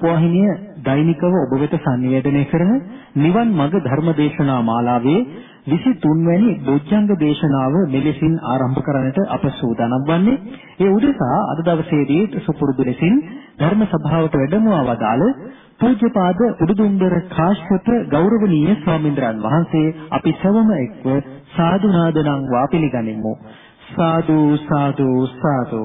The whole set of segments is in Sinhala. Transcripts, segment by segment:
රූපවාහිනිය දෛනිකව ඔබ වෙත සංනිවේදනය කරන නිවන් මඟ ධර්මදේශනා මාලාවේ 23 වැනි බොජ්ජංග දේශනාව මෙලෙසින් ආරම්භ කරන්නට අප සූදානම් වන්නේ. ඒ උදෙසා අද දවසේදී සුපුරුදු ලෙසින් ධර්ම සභාවට වැඩමවා වදාළ පූජ්‍යපාද උඩුදුම්බර කාශ්‍යප ගෞරවනීය ස්වාමින්ද්‍රයන් වහන්සේ අපි සවම එක්ව සාදු නාදනම් වා පිළිගනිමු. සාදු සාදු සාදු.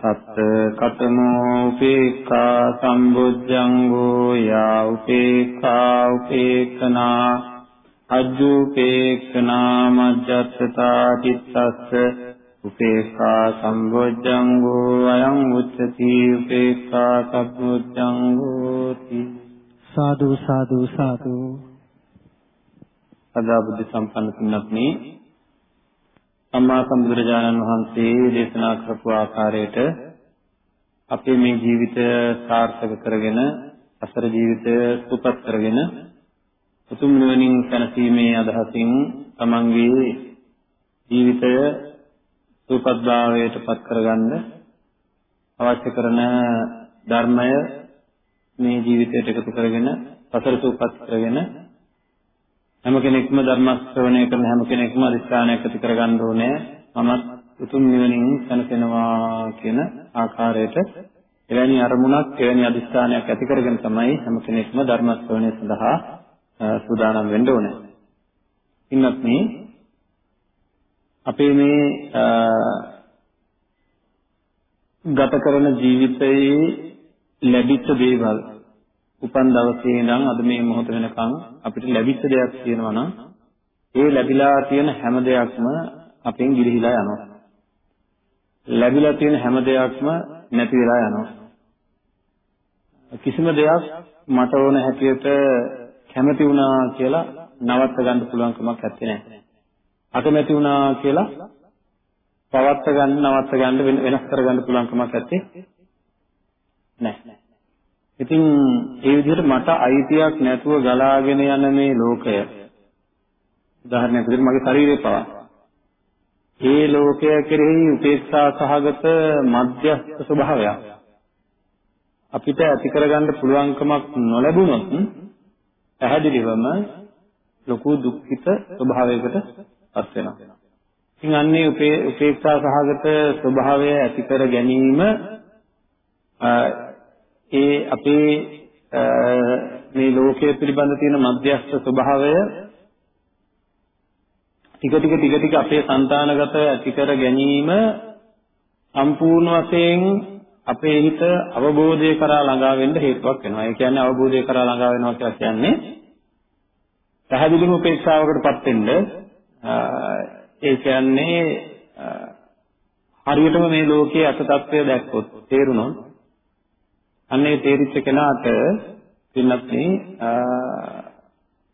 තත් කතමෝ උපේක්ඛා සම්බුද්ධංගෝ යා උපේක්ඛා උපේක්ඛනා අජ්ජුපේක්ඛනා මජ්ජත්තතා චිත්තස්ස උපේක්ඛා සම්බුද්ධංගෝ අයං උච්චති උපේක්ඛා සම්බුද්ධංගෝති සාදු සාදු සාදු. සදා බුද්ධ සම්පන්න තුන්වත්නි සම්මා සම්බුදුරජාණන් වහන්සේ දේශනා කරපු ආකාරයට අපේ මේ ජීවිතය සාර්ථක කරගෙන අසර ජීවිතය සුපපත් කරගෙන උතුම් නිවනින් සැනසීමේ අදහසින් තමන්ගේ ජීවිතය සුපපත්භාවයට පත් කරගන්න අවශ්‍ය කරන ධර්මය මේ ජීවිතයට එකතු කරගෙන සතර සුපපත් කරගෙන හැම කෙනෙක්ම ධර්ම ශ්‍රවණය කරන හැම කෙනෙක්ම අදිස්ථානයක් ඇති කරගන්න ඕනේ මම උතුම් නිවනින් සැනසෙනවා කියන ආකාරයට එවැනි අරමුණක් එවැනි අදිස්ථානයක් ඇති කරගෙන තමයි හැම කෙනෙක්ම ධර්ම ශ්‍රවණය සඳහා සූදානම් වෙන්න ඕනේ. ඉන්නත් මේ අපේ මේ ගත කරන ජීවිතයේ ලැබිච්ච දේවල් උපන් දවසේ ඉඳන් අද මේ මොහොත වෙනකන් අපිට ලැබිච්ච දෙයක් තියෙනවා නම් ඒ ලැබිලා තියෙන හැම දෙයක්ම අපෙන් ගිලිහිලා යනවා. ලැබිලා තියෙන හැම දෙයක්ම නැති වෙලා යනවා. කිසිම දෙයක් මට ඕන හැටියට කැමති වුණා කියලා නවත්ත ගන්න පුළුවන් කමක් නැත්තේ නෑ. අකමැති වුණා කියලා පවත්ත ගන්න නවත්ත ගන්න වෙනස් කර ගන්න පුළුවන් කමක් නැත්තේ නෑ. ඉතින් ඒ විදිහට මට අයිතියක් නැතුව ගලාගෙන යන මේ ලෝකය. උදාහරණයක් විදිහට මගේ ශරීරය පවා. ඒ ලෝකය කෙරෙහි උපේක්ෂා සහගත මධ්‍යස්ථ ස්වභාවයක්. අපිට ඇති කරගන්න පුළුවන්කමක් නොලැබුණොත් පැහැදිලිවම ලොකු දුක්ඛිත ස්වභාවයකට පත් වෙනවා. ඉතින් අන්නේ උපේක්ෂා සහගත ස්වභාවය ඇති කර ගැනීම ඒ අපේ මේ ලෝකයේ පිළිබඳ තියෙන මධ්‍යස්ථ ස්වභාවය ටික ටික ටික ටික අපේ సంతානගත ඇති කර ගැනීම සම්පූර්ණ වශයෙන් අපේ හිත අවබෝධය කරා ළඟා වෙන්න හේතුවක් වෙනවා. ඒ කියන්නේ අවබෝධය කරා ළඟා වෙනවා කියලා කියන්නේ පැහැදිලිම උපේක්ෂාවකටපත් වෙන්න ඒ කියන්නේ හරියටම මේ ලෝකයේ අත తත්වය දැක්කොත් තේරුණොත් අන්නේ තේරිච්ච කෙනාට පින්නත් මේ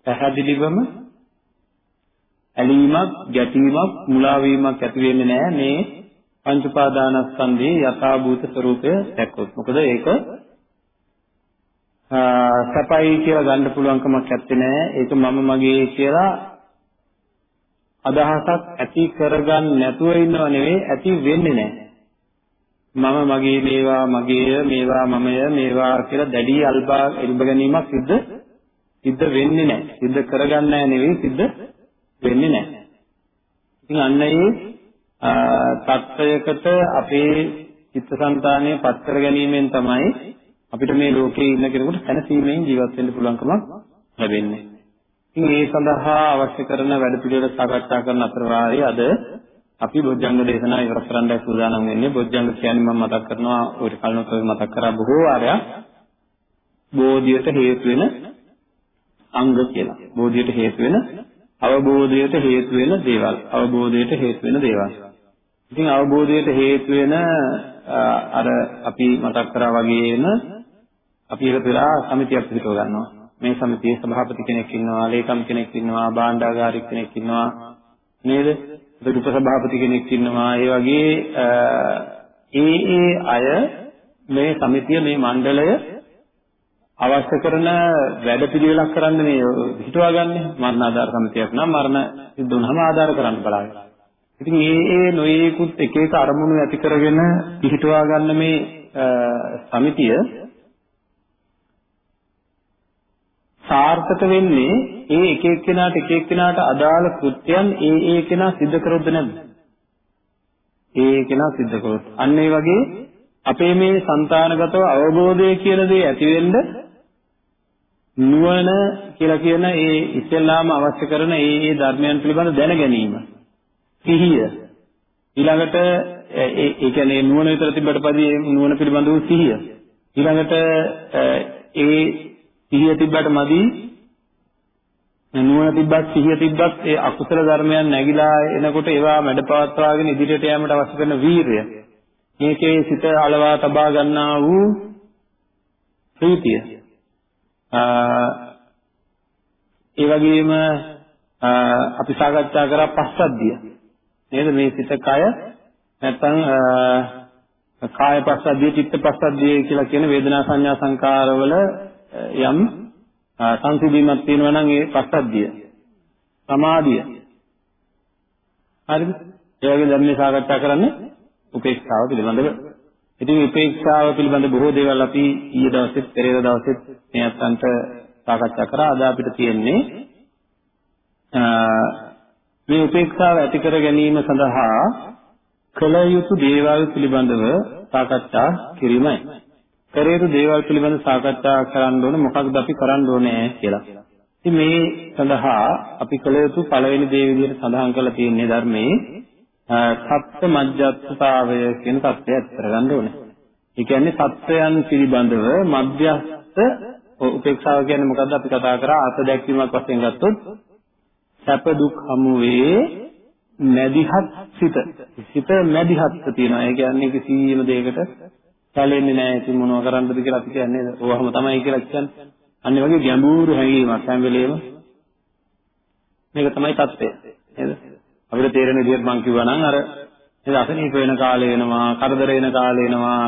පැහැදිලිවම ඇලීමක්, ගැටීමක්, මුලා වීමක් ඇති වෙන්නේ නැහැ මේ පංච උපාදානස්කන්ධයේ යථාභූත ස්වરૂපය දැක්කොත්. මොකද ඒක සපයි කියලා ගන්න පුළුවන් කමක් නැත්තේ නෑ. ඒක මම මගේ කියලා අදහසක් ඇති කරගන්න නැතුව ඉන්නව නෙවෙයි ඇති වෙන්නේ නෑ. මම මගේ මේවා මගේය මේවා මමය මේවා කියලා දැඩි අල්පා එල්බ ගැනීමක් සිද්ධ සිද්ධ වෙන්නේ නැහැ. සිද්ධ කරගන්නෑ නෙවෙයි සිද්ධ වෙන්නේ නැහැ. ඉතින් අන්න ඒ තත්වයකට අපේ චිත්තසංතානය පත් කර ගැනීමෙන් තමයි අපිට මේ ලෝකේ ඉන්න කෙනෙකුට සැනසීමෙන් ජීවත් වෙන්න පුළුවන්කමක් ලැබෙන්නේ. ඉතින් ඒ සඳහා අවශ්‍ය කරන වැඩ පිළිවෙල සාකච්ඡා කරන අතර වාරයේ අද අපි බොජ්ජංග දේශනාව ඉවර කරන්නයි සූදානම් වෙන්නේ. බොජ්ජංග කියන්නේ මම මතක් කරනවා ඔය කලිනුත් ඔය මතක් කරා බොහෝ වාරයක් බෝධියට හේතු වෙන අංග කියලා. බෝධියට හේතු වෙන අවබෝධයට හේතු වෙන දේවල්. අවබෝධයට හේතු වෙන දේවල්. ඉතින් අවබෝධයට හේතු වෙන අර අපි මතක් කරා වගේම අපි එකතු වෙලා සමිතියක් පිටව ගන්නවා. මේ සමිතියේ සභාපති කෙනෙක් ඉන්නවා, ලේකම් කෙනෙක් ඉන්නවා, භාණ්ඩාගාරික කෙනෙක් ඉන්නවා නේද? ඒක උපසභාපති කෙනෙක් ඉන්නවා. ඒ වගේ ඒ ඒ අය මේ සමිතිය මේ මණ්ඩලය අවශ්‍ය කරන වැඩ පිළිවෙලක් කරන්න මේ හිතුවා ගන්න මරණ ආධාර සමිතියක් නම් මරණ සිද්ධ වුණාම ආධාර කරන්න බලාගෙන. ඉතින් මේ ඒ නොයේකුත් එක එක අරමුණු ඇති කරගෙන පිහිටුවා ගන්න මේ සමිතිය සාර්ථක වෙන්නේ ඒ එක එක්කෙනාට එක එක්කෙනාට අදාළ කෘත්‍යයන් ඒ ඒ කෙනා සිද්ධ කරොත්ද නැද්ද? ඒ ඒ කෙනා සිද්ධ කරොත්. අන්න ඒ වගේ අපේ මේ సంతానගතව අවබෝධය කියන දේ ඇති වෙන්න නුවණ කියලා කියන ඒ ඉස්සෙල්ලාම අවශ්‍ය කරන ඒ ඒ ධර්මයන් පිළිබඳ දැන ගැනීම. සිහිය. ඊළඟට ඒ කියන්නේ නුවණ විතර තිබ්බට පස්සේ නුවණ පිළිබඳ වූ සිහිය. ඊළඟට ඒ සිහිය තිබ්බට මදි. නුවණ තිබ්බත් සිහිය තිබ්බත් ඒ අකුසල ධර්මයන් නැగిලා එනකොට ඒවා මැඩපවත්වාගෙන ඉදිරියට යෑමට අවශ්‍ය කරන වීරිය. මේකේ සිත අලවා තබා ගන්නා වූ ප්‍රීතිය. ඒ වගේම අපි සාකච්ඡා කරා පස්සද්ධිය. නේද? මේ සිත කය නැත්නම් කාය පස්සද්ධිය චිත්ත පස්සද්ධිය කියලා කියන වේදනා සංඥා සංකාරවල යම් සංසිඳීමක් තියෙනවා නම් ඒ පස්සද්ධිය සමාධිය. හරිද? ඒ වගේ ධර්ම සාකච්ඡා කරන්නේ උපේක්ෂාව පිළිබඳව. ඉතින් උපේක්ෂාව පිළිබඳ බොහෝ දේවල් අපි ඊයේ දවසෙත් පෙරේද දවසෙත් මේ අත්තන්ට සාකච්ඡා කරා. අද අපිට තියෙන්නේ මේ උපේක්ෂාව ඇති කර ගැනීම සඳහා කළ යුතු දේවල් පිළිබඳව සාකච්ඡා කිරීමයි. කර යුතු දේවල් පිළිබඳව සාකච්ඡා කරන්න ඕනේ මොකක්ද අපි කරන්න ඕනේ කියලා. ඉතින් මේ සඳහා අපි කළ යුතු පළවෙනි දේ විදිහට සඳහන් කරලා තියෙන්නේ ධර්මයේ සත්‍ය මධ්‍යස්ථතාවය කියන தත්ත්වය ඇති කරගන්න ඕනේ. ඒ කියන්නේ සත්‍යයන් පිළිබඳව මධ්‍යස්ථ උපේක්ෂාව කියන්නේ මොකද්ද අපි කතා කරා අත දැක්වීමක් වශයෙන් ගත්තොත් සැප දුක් හමුවේ මැදිහත් සිත. සිත මැදිහත් තියෙනවා. ඒ කියන්නේ කිසියම් දෙයකට සැලෙන්නේ නැහැ. ඉතින් මොනව කරන්නද කියලා අපි කියන්නේ ඕවහම තමයි කියලා කියන්නේ. අන්න වගේ ගැඹුරු හැඟීමක් හැම වෙලේම මේක තමයි தත්ත්වය. නේද? අපිට තේරෙන විදිහට මම කිව්වා නම් අර නේද අසනීප වෙන කාලේ වෙනවා, කරදර වෙන කාලේ වෙනවා,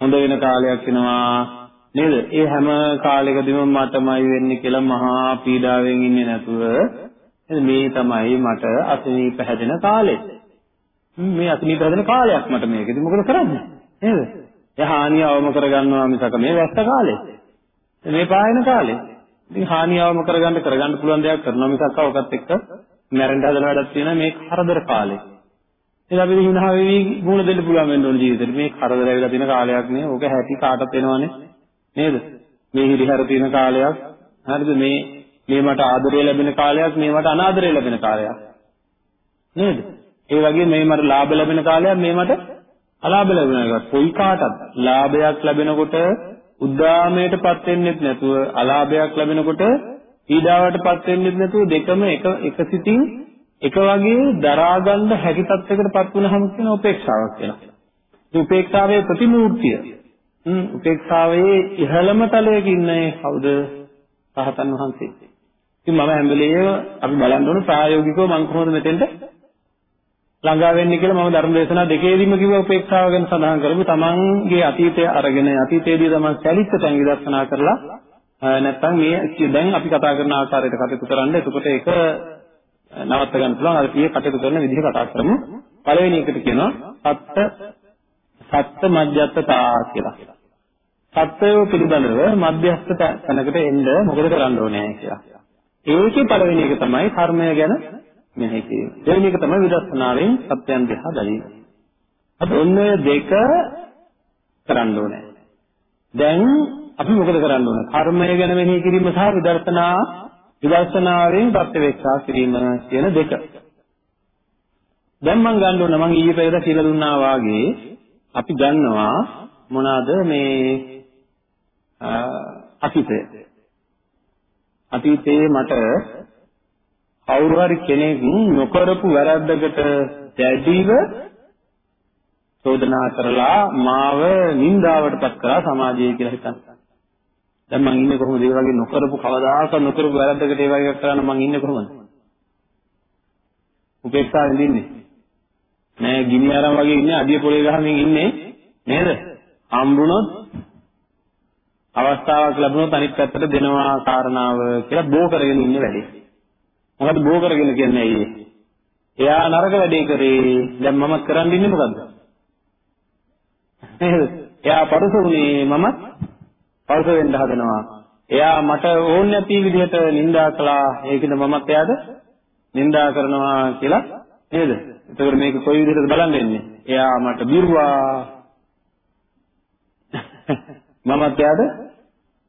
හොඳ වෙන කාලයක් වෙනවා. නේද? ඒ හැම කාලයකදීම මටමයි වෙන්නේ කියලා මහා පීඩාවෙන් ඉන්නේ නැතුව මේ තමයි මට අසනීප හැදෙන කාලෙ. මේ අසනීප හැදෙන කාලයක් මට මේකෙදි මොකද කරන්නේ? නේද? ඒ හානිය අවම කරගන්නවා මිසක මේ වැස්ස කාලේ. මේ පායන කාලේ. ඉතින් හානිය අවම කරගන්න කරගන්න පුළුවන් දේවල් කරනවා මිසක් ඔකත් එක්ක මැරෙන්න හදන වැඩක් තියෙන මේ කරදර කාලේ. ඉතින් අපි හිනහ වෙවි ගුණ දෙන්න පුළුවන් වෙන්න ඕන ජීවිතේට. මේ කරදර ඇවිල්ලා තියෙන කාලයක් නේ. ඕක හැටි කාටත් එනවනේ. නේද? මේ හිරිහැර තියෙන කාලයක්. හරිද? මේ මේ මට ආදරය ලැබෙන කාලයක්, මේ මට අනාදරය ලැබෙන කාලයක්. නේද? ඒ වගේ මේ මට ලාභ ලැබෙන කාලයක්, මේ මට අලාභ ලැබෙන එකත් කොයි කාටත් ලාභයක් ලැබෙනකොට උද්දාමයටපත් වෙන්නෙත් නැතුව අලාභයක් ලැබෙනකොට පීඩාවටපත් වෙන්නෙත් නැතුව දෙකම එක එක සිතින් එක වගේ දරා ගන්න හැකි තත්යකටපත් වුණාම කියන උපේක්ෂාවක් කියලා. මේ උපේක්ෂාවේ ප්‍රතිමූර්තිය. හ්ම් උපේක්ෂාවේ ඉහළම තලයක ඉන්නේ කවුද? රහතන් වහන්සේ. ඉතින් මම හැම වෙලේම අපි බලන්න ඕන ප්‍රායෝගිකව මම කොහොමද මෙතෙන්ට ළඟා වෙන්නේ කියලා මම ධර්ම දේශනා දෙකේදීම කිව්ව උපේක්ෂාව ගැන සඳහන් කරමු. තමන්ගේ අතීතය අරගෙන අතීතයේදී තමන් සැලිච්ච තැන් විදර්ශනා කරලා නැත්නම් මේ දැන් අපි කතා කරන ආකාරයට කටයුතු කරන්න. එතකොට ඒක නවත්ත ගන්න පුළුවන්. අර කීයේ කටයුතු කරන විදිහ කතා කරමු. පළවෙනි එකට කියනවා සත්‍ය සත්‍ය මධ්‍යස්ථතා කියලා. සත්‍යය පිළිබඳව මධ්‍යස්ථ තැනකට එන්න මොකද කරන්න ඕනේ කියලා. ඒකේ පළවෙනි එක තමයි කර්මය ගැන මෙනෙහි කිරීම. දෙවෙනි එක තමයි විදර්ශනාවෙන් සත්‍යයන් දිහා බැලීම. අද ඔන්න දෙක කරන්න ඕනේ. දැන් අපි මොකද කරන්න ඕනේ? කර්මය ගැන මෙනෙහි කිරීම සහ විදර්ශනා විදර්ශනාවෙන් ප්‍රත්‍යවේක්ෂා කිරීම කියන දෙක. දැන් මම ගන්න ඕන මම ඊයේ පෙරේද කියලා දුන්නා වාගේ අපි ගන්නවා මොනවාද මේ අතීතය. අතීතයේ මට කවුරු හරි කෙනෙක් නොකරපු වැරද්දකට දැඩිව චෝදනා කරලා මාව නින්දාවටපත් කරා සමාජයේ කියලා හිතන්න. දැන් මං ඉන්නේ කොහොමද ඒ වගේ නොකරපු කවදාකවත් නොකරපු වැරද්දකට ඒ වගේ කරන්න මං ඉන්නේ කොහොමද? උපේක්ෂාවෙන් ඉන්නේ. නෑ ගිනි අරන් වගේ ඉන්නේ අඩිය පොලේ ගහමින් ඉන්නේ නේද? හම්බුනොත් අවස්ථාවක් ලැබුණොත් අනිත් පැත්තට දෙනවා කාරණාව කියලා බෝ කරගෙන ඉන්නේ වැඩි. මොකද බෝ කරගෙන කියන්නේ ඇයි? එයා නරක වැඩේ කරේ දැන් මම කරන් ඉන්නේ මොකද්ද? නේද? එයා පරුසුනේ මම පරුස වෙන්න හදනවා. එයා මට ඕන නැති විදිහට නිඳා කළා. ඒකද මමත් එයාට නිඳා කරනවා කියලා නේද? එතකොට මේක කොයි විදිහටද බලන්න වෙන්නේ? එයා මට බිරුවා. මමත් එයාට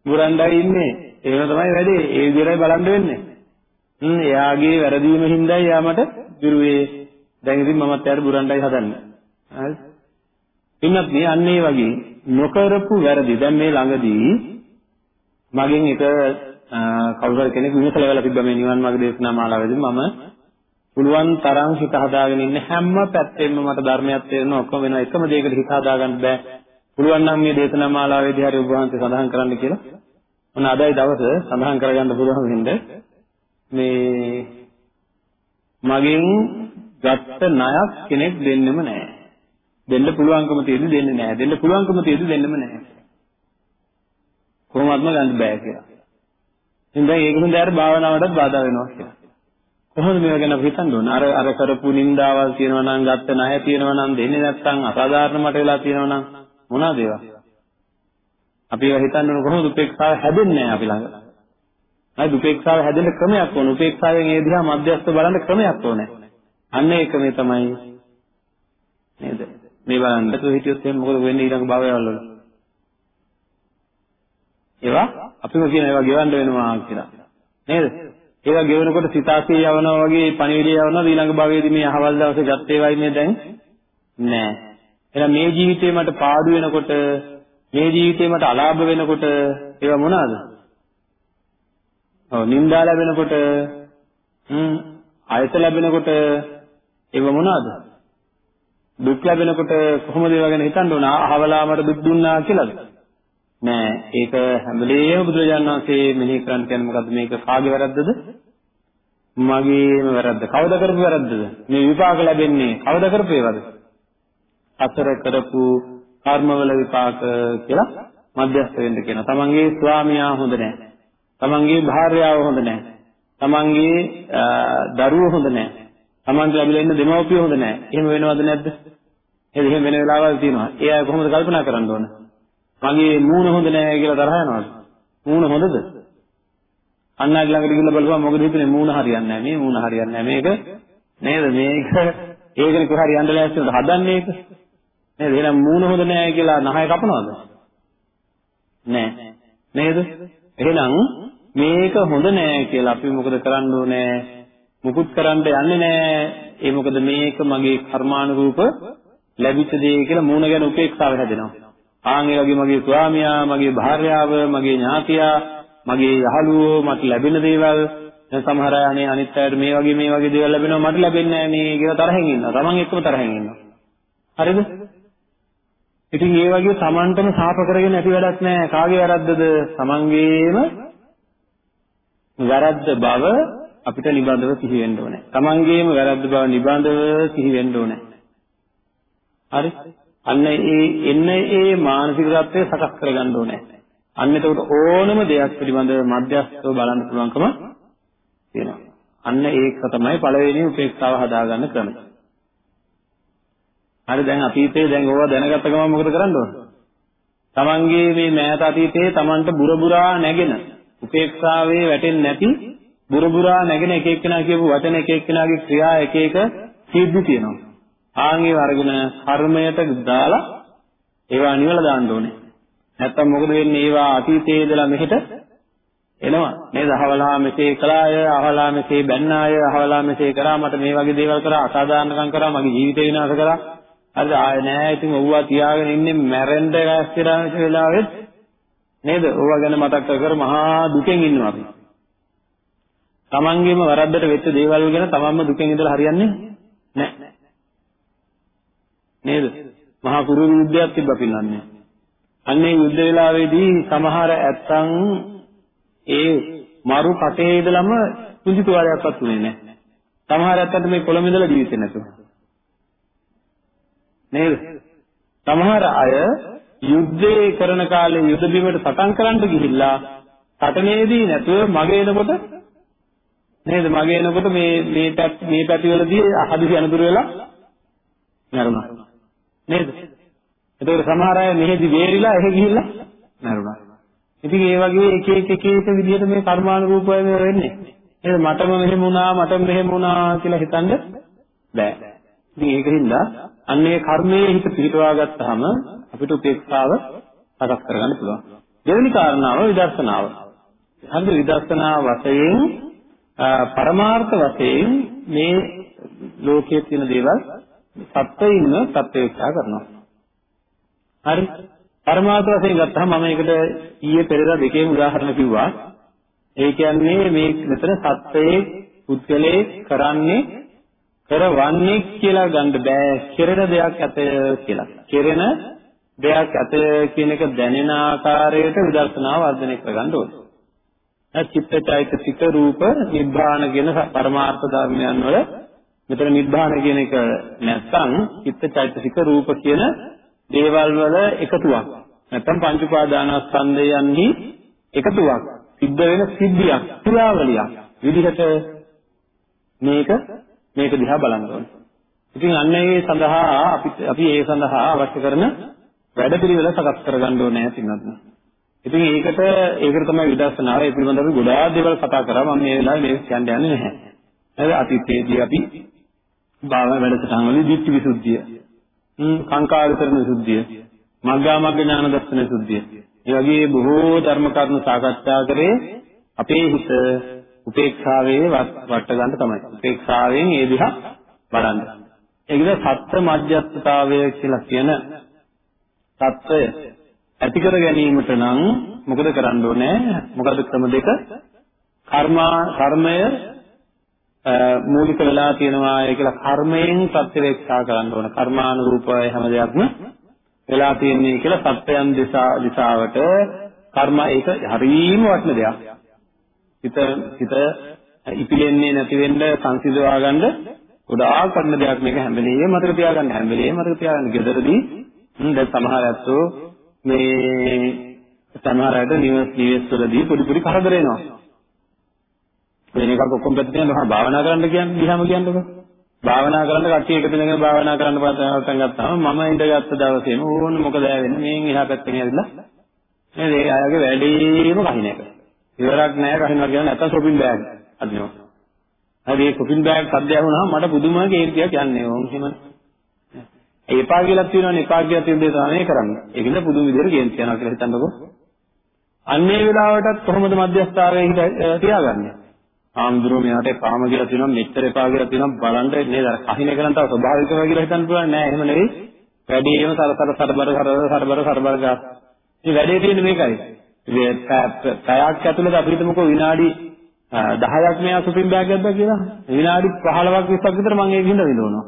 බුරන්ඩයි ඉන්නේ. ඒව තමයි වැඩේ. ඒ විදිහටයි බලන්න වෙන්නේ. හ්ම් එයාගේ වැරදීම හින්දායි එයා මට බිරුවේ. දැන් ඉතින් මමත් එයාට බුරන්ඩයි හදන්නේ. හරි? ඉන්නත් මේ අන්න ඒ වගේ නොකරපු වැරදි දැන් මේ ළඟදී මගෙන් එක කවුරු හරි කෙනෙක් විමසලා වෙලා තිබ්බ මේ නිවන් මාර්ග දේශනා මාලාවේදී මම පුළුවන් තරම් හිත හදාගෙන ඉන්න හැම පැත්තෙම මට ධර්මයක් තේරෙනවා ඔක්කොම වෙනවා එකම දෙයකට හිත හදාගන්න බෑ පුළුවන් නම් මේ දේශනා මාලාවේදී හරි ඔබ වහන්සේ සඳහන් කරන්න කියලා මොන අදයි දවස සඳහන් කරගන්න පුළුවන් වෙන්නේ මේ මගෙන් ගත්ත ණයක් කෙනෙක් දෙන්නෙම නැහැ දෙන්න පුළුවන්කම තියෙදි දෙන්නේ නැහැ. දෙන්න පුළුවන්කම තියෙදි දෙන්නෙම නැහැ. කොහොමත්ම ගන්න බෑ කියලා. ඉතින් දැන් ඒක හින්දා අර භාවනාවටත් බාධා වෙනවා කියලා. කොහොමද මේවා ගැන අපි හිතන්න ඕන? අර අර කරපු නින්දාවල් තියෙනවා නම් ගත්ත ණය තියෙනවා නම් දෙන්නේ නැත්නම් අසාධාරණ මට වෙලා තියෙනවා නම් මොනවාද ඒවා? අපි ඒවා හිතන්න ඕන කොහොමද උපේක්ෂාව හැදෙන්නේ නැහැ අපි ළඟ. හරි උපේක්ෂාව හැදෙන්න ක්‍රමයක් ඕන. උපේක්ෂාවෙන් ඒ දිහා මධ්‍යස්ථ බලන්න ක්‍රමයක් ඕනේ. අන්න ඒක මේ තමයි නේද? මේ බලන්න නැතුව හිටියොත් එහෙනම් මොකද වෙන්නේ ඊළඟ භවයවල වල? ඒවා අපිම කියන ඒවා ගෙවන්න වෙනවා කියලා. නේද? ඒවා ගෙවනකොට සිතාසේ යවනවා වගේ පණිවිඩය යවනවා ඊළඟ භවයේදී මේ අහවල් දවසේ ගත් ඒවායි මේ දැන් නෑ. එහෙනම් මේ ජීවිතේ මට පාඩු වෙනකොට මේ ජීවිතේ මට අලාභ වෙනකොට ඒවා මොනවාද? ඔව් නිന്ദා ලැබෙනකොට හ්ම් ආයත ලැබෙනකොට ඒව මොනවාද? දුක් ලැබෙනකොට කොහොමද ඒවා ගැන හිතන්න ඕන? අහවලා මට දුක් දුන්නා කියලාද? නෑ. ඒක හැම වෙලේම බුදුරජාණන් වහන්සේ මෙනෙහි කරන්න කියන්නේ මොකද්ද? මේක කාගේ වැරද්දද? මගේම වැරද්ද. කවුද කරපු වැරද්දද? මේ විපාක ලැබෙන්නේ කවුද කරපු ඒවාද? අතර කරපු කර්මවල විපාක කියලා මධ්‍යස්ථ වෙන්න කියනවා. තමන්ගේ ස්වාමියා හොඳ නැහැ. තමන්ගේ භාර්යාව හොඳ නැහැ. තමන්ගේ දරුවෝ හොඳ නැහැ. Tamanට ලැබිලා ඉන්න දෙමව්පිය හොඳ නැහැ. එහෙම වෙනවද නැද්ද? එහෙද එහෙම වෙන වෙලාවල් තියෙනවා. ඒ අය කොහොමද කල්පනා කරන්න ඕන? මගේ මූණ හොඳ නැහැ කියලා තරහ යනවද? මූණ හොඳද? අන්නාගේ ළඟට ගිහිල්ලා බලපුවා මොකද හිතන්නේ මූණ හරියන්නේ නැහැ. මේ මූණ හරියන්නේ නැහැ. මේක නේද? මේක ඒකනේ කොහරි යන්න ලෑස්තිද හදන්නේ ඒක? නේද? එහෙනම් මූණ හොඳ නැහැ කියලා නහය කපනවද? නැහැ. නේද? එහෙනම් මේක හොඳ නැහැ කියලා අපි මොකද කරන්න ඕනේ? මුකුත් කරන්න යන්නේ නැහැ. ඒ මොකද මේක මගේ කර්මානුරූප ලැබිච්ච දේ කියලා මූණ ගැන උපේක්ෂාව හැදෙනවා. ආන් ඒ වගේ මගේ ස්වාමියා, මගේ භාර්යාව, මගේ ඥාතියා, මගේ යහළුවෝ මට ලැබෙන දේවල් සමහර අය අනේ අනිත් අයට මේ වගේ මේ වගේ දේවල් ලැබෙනවා මට ලැබෙන්නේ නැහැ නේ කියලා තරහෙන් ඉන්නවා. Taman එක්කම තරහෙන් ඉන්නවා. හරිද? ඉතින් ඒ වගේ Tamanටම සාප කරගෙන ඇති වැඩක් නැහැ. කාගේ වැරද්දද? Tamanගේම වැරද්ද බව අපිට නිබඳව සිහි වෙන්න ඕනේ. Tamangeema වැරද්ද බව නිබඳව සිහි වෙන්න ඕනේ. හරි? අන්න ඒ එන්න ඒ මානසික தත්ත්වය සකස් කරගන්න ඕනේ. අන්න එතකොට ඕනම දෙයක් පිළිබඳව මධ්‍යස්ථව බලන්න පුළුවන්කම තියෙනවා. අන්න ඒක තමයි පළවෙනි උපේක්ෂාව හදාගන්න ක්‍රමය. හරි දැන් අතීතයේ දැන් ඕවා දැනගත්ත ගමන් මොකද කරන්න ඕන? තමන්ගේ මේ මෑත අතීතයේ තමන්ට බුරබුරා නැගෙන උපේක්ෂාවේ වැටෙන්නේ නැති බුරබුරා නැගෙන එක එක්කෙනා කියපු වචන එක එක්කෙනාගේ ක්‍රියා එක එක සිද්ධි තියෙනවා. ආන් ඒව අරගෙන කර්මයට දාලා ඒවා නිවල දාන්න ඕනේ. නැත්තම් මොකද වෙන්නේ? ඒවා අතීතයේ ඉඳලා මෙහෙට එනවා නේද? අහවලා මෙසේ කළාය, අහවලා මෙසේ බැන්නාය, අහවලා මෙසේ කරා මට මේ වගේ දේවල් කරා, අසාධාරණකම් කරා, මගේ ජීවිතේ විනාශ කරා. හරිද? ආය නෑ ඉතින් ඔව්වා තියාගෙන ඉන්නේ මැරෙන්න ඇස්තිරාන වෙලාවෙත් නේද? ඕවා ගැන මතක් කර කර මහා දුකෙන් ඉන්නවා අපි. තමන්ගේම වරද්දට වෙච්ච දේවල් ගැන තමන්ම දුකෙන් ඉඳලා හරියන්නේ නැහැ. නේද? මහා කුරු යුද්ධයක් තිබ්බා පින්නන්නේ. අන්නේ යුද්ධ වෙලාවේදී සමහර ඇත්තන් ඒ මරු කටේ ඉඳලම කුංචි තුවාලයක්වත් උනේ නැහැ. සමහර ඇත්තන්ට මේ කොළඹ ඉඳලා ජීවිතේ නැතුව. නේද? සමහර අය යුද්ධේ කරන කාලේ යුද බිමට සටන් කරන්න ගිහිල්ලා සටනේදී නැතුව මගේ එනකොට නේද? මගේ එනකොට මේ මේ පැත් මේ පැතිවලදී හදිසි අනතුරු වෙලා මරුණා. නේද? එතකොට සමහර අය මෙහෙදි වේරිලා එහෙ ගිහිල්ලා මරුණා. ඉතින් ඒ වගේ එක එක එක එක විදිහට මේ කර්මානුරූපව මේ වෙන්නේ. නේද? මටම මෙහෙම වුණා මටම මෙහෙම වුණා කියලා හිතන්න බෑ. ඉතින් ඒකින්ද අන්නේ කර්මයේ හිත පිටවා ගත්තාම අපිට උපේක්ෂාව සකස් කරගන්න පුළුවන් දෙවෙනි කාරණාව විදර්ශනාව හරිද විදර්ශනා වශයෙන් පරමාර්ථ වශයෙන් මේ ලෝකයේ තියෙන දේවල් සත්‍යයින්ම සත්‍යවික්ෂා කරනවා. හරි. පරමාර්ථ වශයෙන් ගත්තහම මම ඒකට ඊයේ පෙරේදා දෙකේම උදාහරණ කිව්වා. ඒ කියන්නේ මේ මෙතන සත්‍යයේ පුද්ගලයේ කරන්නේ කරවන්නේ කියලා ගන්න බෑ. කෙරෙන දෙයක් ඇත කියලා. කෙරෙන දෙයක් ඇත කියන එක දැනෙන ආකාරයට විදර්ශනාව වර්ධනය කරගන්න ඕනේ. චිත්තචෛතසික රූප නිබ්බාන කියන පරමාර්ථ ධර්මයන් වල මෙතන නිබ්බාන කියන එක නැත්නම් චිත්තචෛතසික රූප කියන දේවල් වල එකතුවක් නැත්නම් පංච උපාදානස්කන්ධයන්හි එකතුවක් සිද්ධ වෙන සිද්ධියක් ක්‍රියාවලියක් විදිහට මේක මේක දිහා බලන්න ඕනේ. ඉතින් අන්න ඒ සඳහා අපි අපි ඒ සඳහා අවශ්‍ය කරන වැඩපිළිවෙල සකස් කරගන්න ඕනේ පින්වත්නි. ඉතින් ඒකට ඒකට තමයි විදර්ශනාව ඒ පිළිබඳව ගොඩාක් දේවල් කතා කරා මම මේ වෙලාවේ මේක කියන්න යන්නේ නැහැ. නේද? අතීතයේදී අපි භාවනා වැඩසටහන් වලදී දිට්ඨි විසුද්ධිය, හ්ම් සංකාරිකරණ විසුද්ධිය, මග්ගා මග්ග ඥාන දර්ශන විසුද්ධිය. මේ වගේ බොහෝ ධර්ම කරුණු සාකච්ඡා කරේ අපේ හිත උපේක්ෂාවේ වට ගන්න තමයි. උපේක්ෂාවෙන් ඒ දිහා බලන්න. ඒකද සත්‍ය මධ්‍යස්ථතාවය කියලා කියන తත්වය ඇති කර ගැනීමට නම් මොකද කරන්න ඕනේ? මොකද ක්‍රම දෙක? කර්මා කර්මය මූලික වෙලා තියෙනවා කියලා කර්මයෙන් ප්‍රතිවේක්ෂා කරන්න ඕන. කර්මානුරූපව හැම දෙයක්ම වෙලා තියෙන්නේ කියලා සත්‍යයන් දිසා දිසාවට කර්ම ඒක හරීම වටින දෙයක්. හිත හිත ඉපිලෙන්නේ නැති වෙන්න සංසිඳවා ගන්න ගොඩාක් වටින දෙයක් මේක හැම වෙලේම මතක තියාගන්න හැම වෙලේම මතක තියාගන්න. gederදී දැන් සමහර ඇත්තෝ මේ සමහර අයට නිවස් නිවස් වලදී පොඩි පොඩි කරදර එනවා. වෙන එකක් ඔක්කොම පැත්තට යනවා භාවනා කරන්න කියන්නේ දිහාම කියන්නකො. භාවනා කරන්න කට්ටිය එකතු වෙනගෙන භාවනා කරන්න පටන් ගත්තාම මම ඉඳගත්ත දවසේම ඕන මොකද වෙන්නේ මේන් එහා පැත්තෙන් ඇවිල්ලා නේද ඒ අයගේ වැඩිම කහින එක. ඉවරක් නැහැ කහිනවා කියන්නේ නැත්තම් shopping bag අදිනවා. හරි ඒ shopping bag සද්ද ඇහුනහම මට පුදුම කේන්තියක් යන්නේ ඕම් එහෙම ඒ එපා කියලා තියෙනවනේ එපා කියලා තියෙන දේ තමයි කරන්නේ. ඒකෙන්ද පුදුම විදිහට ගේන්ති යනවා කියලා හිතන්නකෝ. අන්නේ වෙලාවටත් කොහොමද මධ්‍යස්ථාවයේ හිත තියාගන්නේ? ආම්දුරෝ මෙයාට එපාම කියලා තියෙනවා මෙච්චර එපා කියලා තියෙනවා බලන්න නේද අර කහින එක නම් තව ස්වභාවිකව කියලා හිතන්න පුළුවන් නෑ එහෙම නෙවෙයි. වැඩිම සරසර සරබර සරබර සරබර ගා. මේ වැඩේ තියෙන්නේ මේකයි. මේ පැයක් ඇතුළත අපි හිතමුකෝ විනාඩි 10ක් මෙයා සුපින් බෑග් ගත්තා කියලා. විනාඩි 15ක් 20ක් විතර මම ඒක හින්දා විඳවනවා.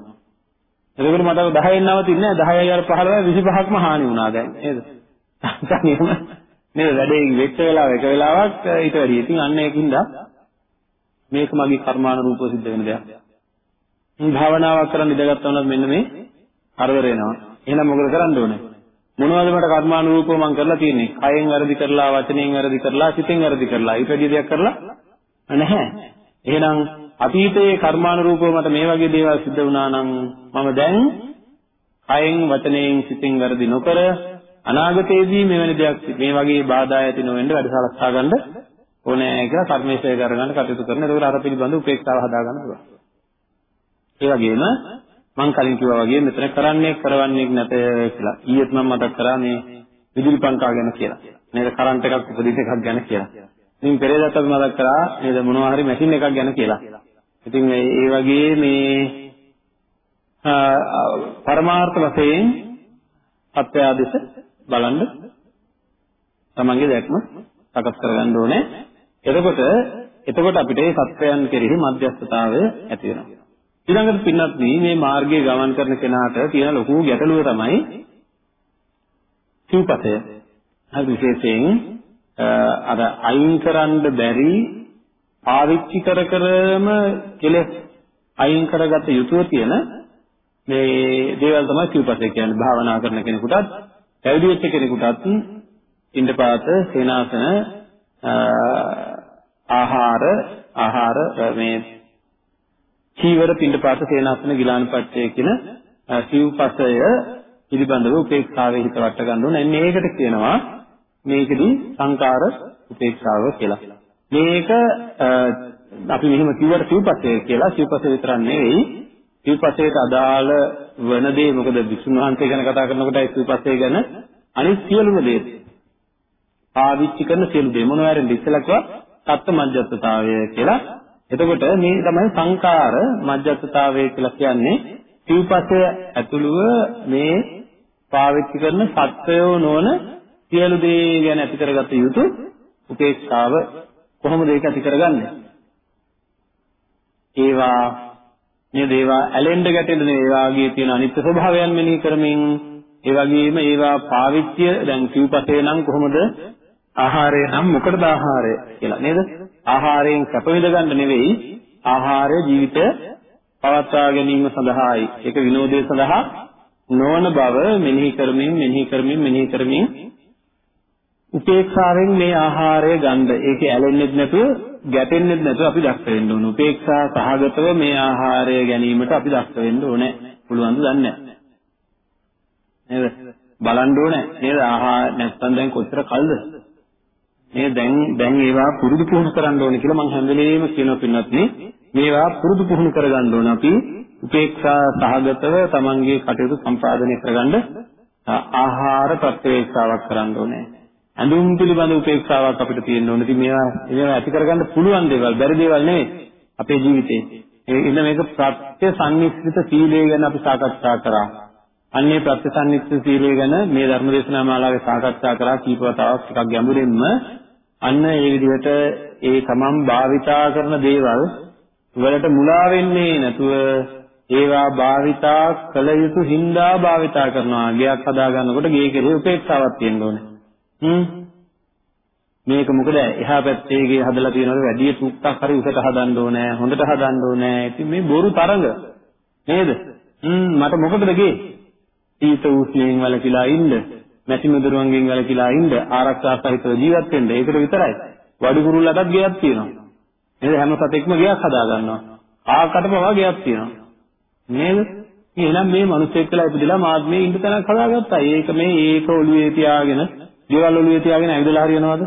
එතකොට මට 10න් නවතින්නේ නැහැ 10යි අර 15යි 25ක්ම හානි වුණා දැන් නේද? තනියම නේද වැඩේ වෙච්ච වෙලාව එක වෙලාවක් ඊට වැඩි. ඉතින් අන්න ඒකින්ද මේක මගේ කර්මානුරූපව සිද්ධ වෙන දෙයක්. මේ භාවනාවක් කරන් ඉඳගත්තා වුණත් මෙන්න මේ හරවර වෙනවා. එහෙනම් මොකද කරන්න ඕනේ? මොනවද මට කර්මානුරූපව මම කරලා තියෙන්නේ? කයෙන් වැරදි කරලා, වචනයෙන් වැරදි කරලා, සිතෙන් වැරදි කරලා, ඊට වැඩි දෙයක් කරලා නැහැ. එහෙනම් අතීතයේ කර්මානුරූපව මට මේ වගේ දේවල් සිද්ධ වුණා නම් මම දැන් කයෙන් වචනයෙන් සිතින් වැරදි නොකර අනාගතයේදී මෙවැනි දෙයක් මේ වගේ බාධා ඇති නොවෙන්න වැඩසලස්සා ගන්න ඕනේ කියලා කර්මේශය කරගන්න කටයුතු කරන. ඒකෝර අර පිළිබඳ උපේක්ෂාව හදා ගන්න පුළුවන්. ඒ වගේම මම කලින් කිව්වා වගේ මෙතන කරන්නේ කරවන්නේ නැත කියලා. ඊයේත් මම මතක් කරා මේ විදුලි පංකා ගැන කියලා. නේද කරන්ට් එකක් උපදින එකක් ගැන කියලා. ඉතින් පෙරේදත් අපි මතක් කරා නේද මොනවා හරි මැෂින් එකක් ගැන කියලා. ඉතින් ඒ වගේ මේ පරමාර්ථ වශයෙන් සත්‍යාදිස බලන්න තමන්ගේ දැක්ම සකස් කරගන්න ඕනේ. එතකොට එතකොට අපිට මේ සත්‍යයන් කෙරෙහි මධ්‍යස්ථතාවය ඇති වෙනවා. ඊළඟට පින්නත් මේ මාර්ගයේ ගමන් කරන කෙනාට තියෙන ලොකු ගැටලුව තමයි සිව්පතය. හරි විශේෂයෙන් අර අයින් කරන්න බැරි පාවිච්චි කර කරම කෙලෙස් අයින් කරගත යුතුව තියෙන මේ දේවල් තමයි සිව්පතේ කියන්නේ භාවනා කරන කෙනෙකුටත් පැවිදි වෙච්ච කෙනෙකුටත් ඉන්දපාත සේනාසන ආහාර ආහාර මේ චීවර පින්ඩපාත සේනාසන ගිලානපත්ය කියන සිව්පසය පිළිබඳව උපේක්ෂාවේ හිත වට ගන්න ඕනේ. මේකට කියනවා මේකෙදි සංකාර උපේක්ෂාව කියලා. මේක අපි මෙහෙම කිව්වට සිව්පසය කියලා. සිව්පසය විතරක් නෙවෙයි. සිව්පසයට අදාළ වන දේ මොකද? විසුණු වහන්සේ ගැන කතා කරනකොට ඒ සිව්පසය ගැන අනිත් සියලුම දේ පාවිච්චි කරන සියලු දේ. මොනවාරෙන් ඉස්සලකව සත්ත්ව මධ්‍යස්ථතාවය කියලා. එතකොට මේ තමයි සංකාර මධ්‍යස්ථතාවය කියලා කියන්නේ. සිව්පසය ඇතුළුව මේ පාවිච්චි කරන සත්වයෝ නොවන සියලු දේ ගැන ඇති කරගත යුතු උපේක්ෂාව කොහොමද ඒක ඇති කරගන්නේ? ඒවා මේ දේවා ඇලෙන්න ගැටෙන්න ඒ වාගේ තියෙන අනිත්‍ය ස්වභාවයන් මෙනෙහි කරමින් ඒ වගේම ඒවා පාවිච්චිය දැන් සිව්පසේ නම් කොහොමද ආහාරය නම් මොකටද ආහාරය කියලා නේද? ආහාරයෙන් කැප විඳ ගන්න නෙවෙයි ආහාරය ජීවිතය පවත්වා ගැනීම සඳහායි. ඒක විනෝදයේ සඳහා නොවන බව මෙනෙහි කරමින් මෙනෙහි කරමින් මෙනෙහි කරමින් උපේක්ෂාවෙන් මේ ආහාරය ගන්න. ඒකේ ඇලෙන්නෙත් නැතුව ගැටෙන්නෙත් නැතුව අපි දක්ෂ වෙන්න ඕන. උපේක්ෂා සහගතව මේ ආහාරය ගැනීමට අපි දක්ෂ වෙන්න ඕනේ. පුළුවන් ද දන්නේ නේද? බලන්න ඕනේ. නේද? ආහාර නැත්තම් දැන් කොච්චර කල්ද? මේ දැන් දැන් ඒවා පුරුදු පුහුණු කරන්න ඕනේ කියලා මම හැම වෙලෙම කියනවා පින්නත් නේ. මේවා පුරුදු පුහුණු කරගන්න ඕන අපි උපේක්ෂා සහගතව තමන්ගේ කටයුතු සම්පාදනය කරගන්න ආහාර ප්‍රත්‍යවේක්ෂාවක් කරන්න ඕනේ. ඇඳුම් පිළිබඳ උපේක්ෂාවක් අපිට තියෙන්න ඕනේ. ඉතින් මේවා මේවා ඇති කරගන්න පුළුවන් දේවල්, බැරි දේවල් නෙවෙයි අපේ ජීවිතේ. ඒ ඉන්න මේක ප්‍රත්‍ය සංනිස්සිත සීලය ගැන අපි සාකච්ඡා කරා. අන්නේ ප්‍රත්‍ය සංනිස්සිත සීලය ගැන මේ ධර්මදේශනා මාලාවේ සාකච්ඡා කරා කීප වතාවක් ටිකක් ගැඹුරින්ම අන්න ඒ විදිහට ඒ තමන් භාවිතා කරන දේවල් වලට මුලා වෙන්නේ නැතුව ඒවා භාවිතා කළ යුතු හින්දා භාවිතා කරනවා. ගයක් හදා ගන්නකොට ගේ කෙරේ උපේක්ෂාවක් තියෙන්න ඕනේ. හ්ම්? මේක මොකද? එහා පැත්තේ ගේ හදලා තියෙනවල වැඩි තුක්ක් හරි උසට හදන්න ඕනේ හොඳට හදන්න ඕනේ. ඉතින් මේ බොරු තරඟ. නේද? හ්ම් මට මොකටද ගේ? ඊත උස්ලෙන් වලකිලා ඉන්න මැටි මුදරුවන්ගෙන් වලකිලා ඉන්න ආරක්ෂා සහිතව ජීවත් වෙන්න. ඒකට විතරයි. වඩු කුරුල්ලටත් ගෙයක් තියෙනවා. නේද? හැම සතෙක්ම ගෙයක් හදා ගන්නවා. ආකට පවා ගෙයක් තියෙනවා. නේද? එහෙනම් මේ මිනිස්සෙක් කියලා ඉපදිලා මාත් මේ ඉන්න තැනක් හදාගත්තා. ඒක මේ ඒක ඔළුවේ තියාගෙන ගෙවල් ඔළුවේ තියාගෙන ඇවිදලා හරියනවද?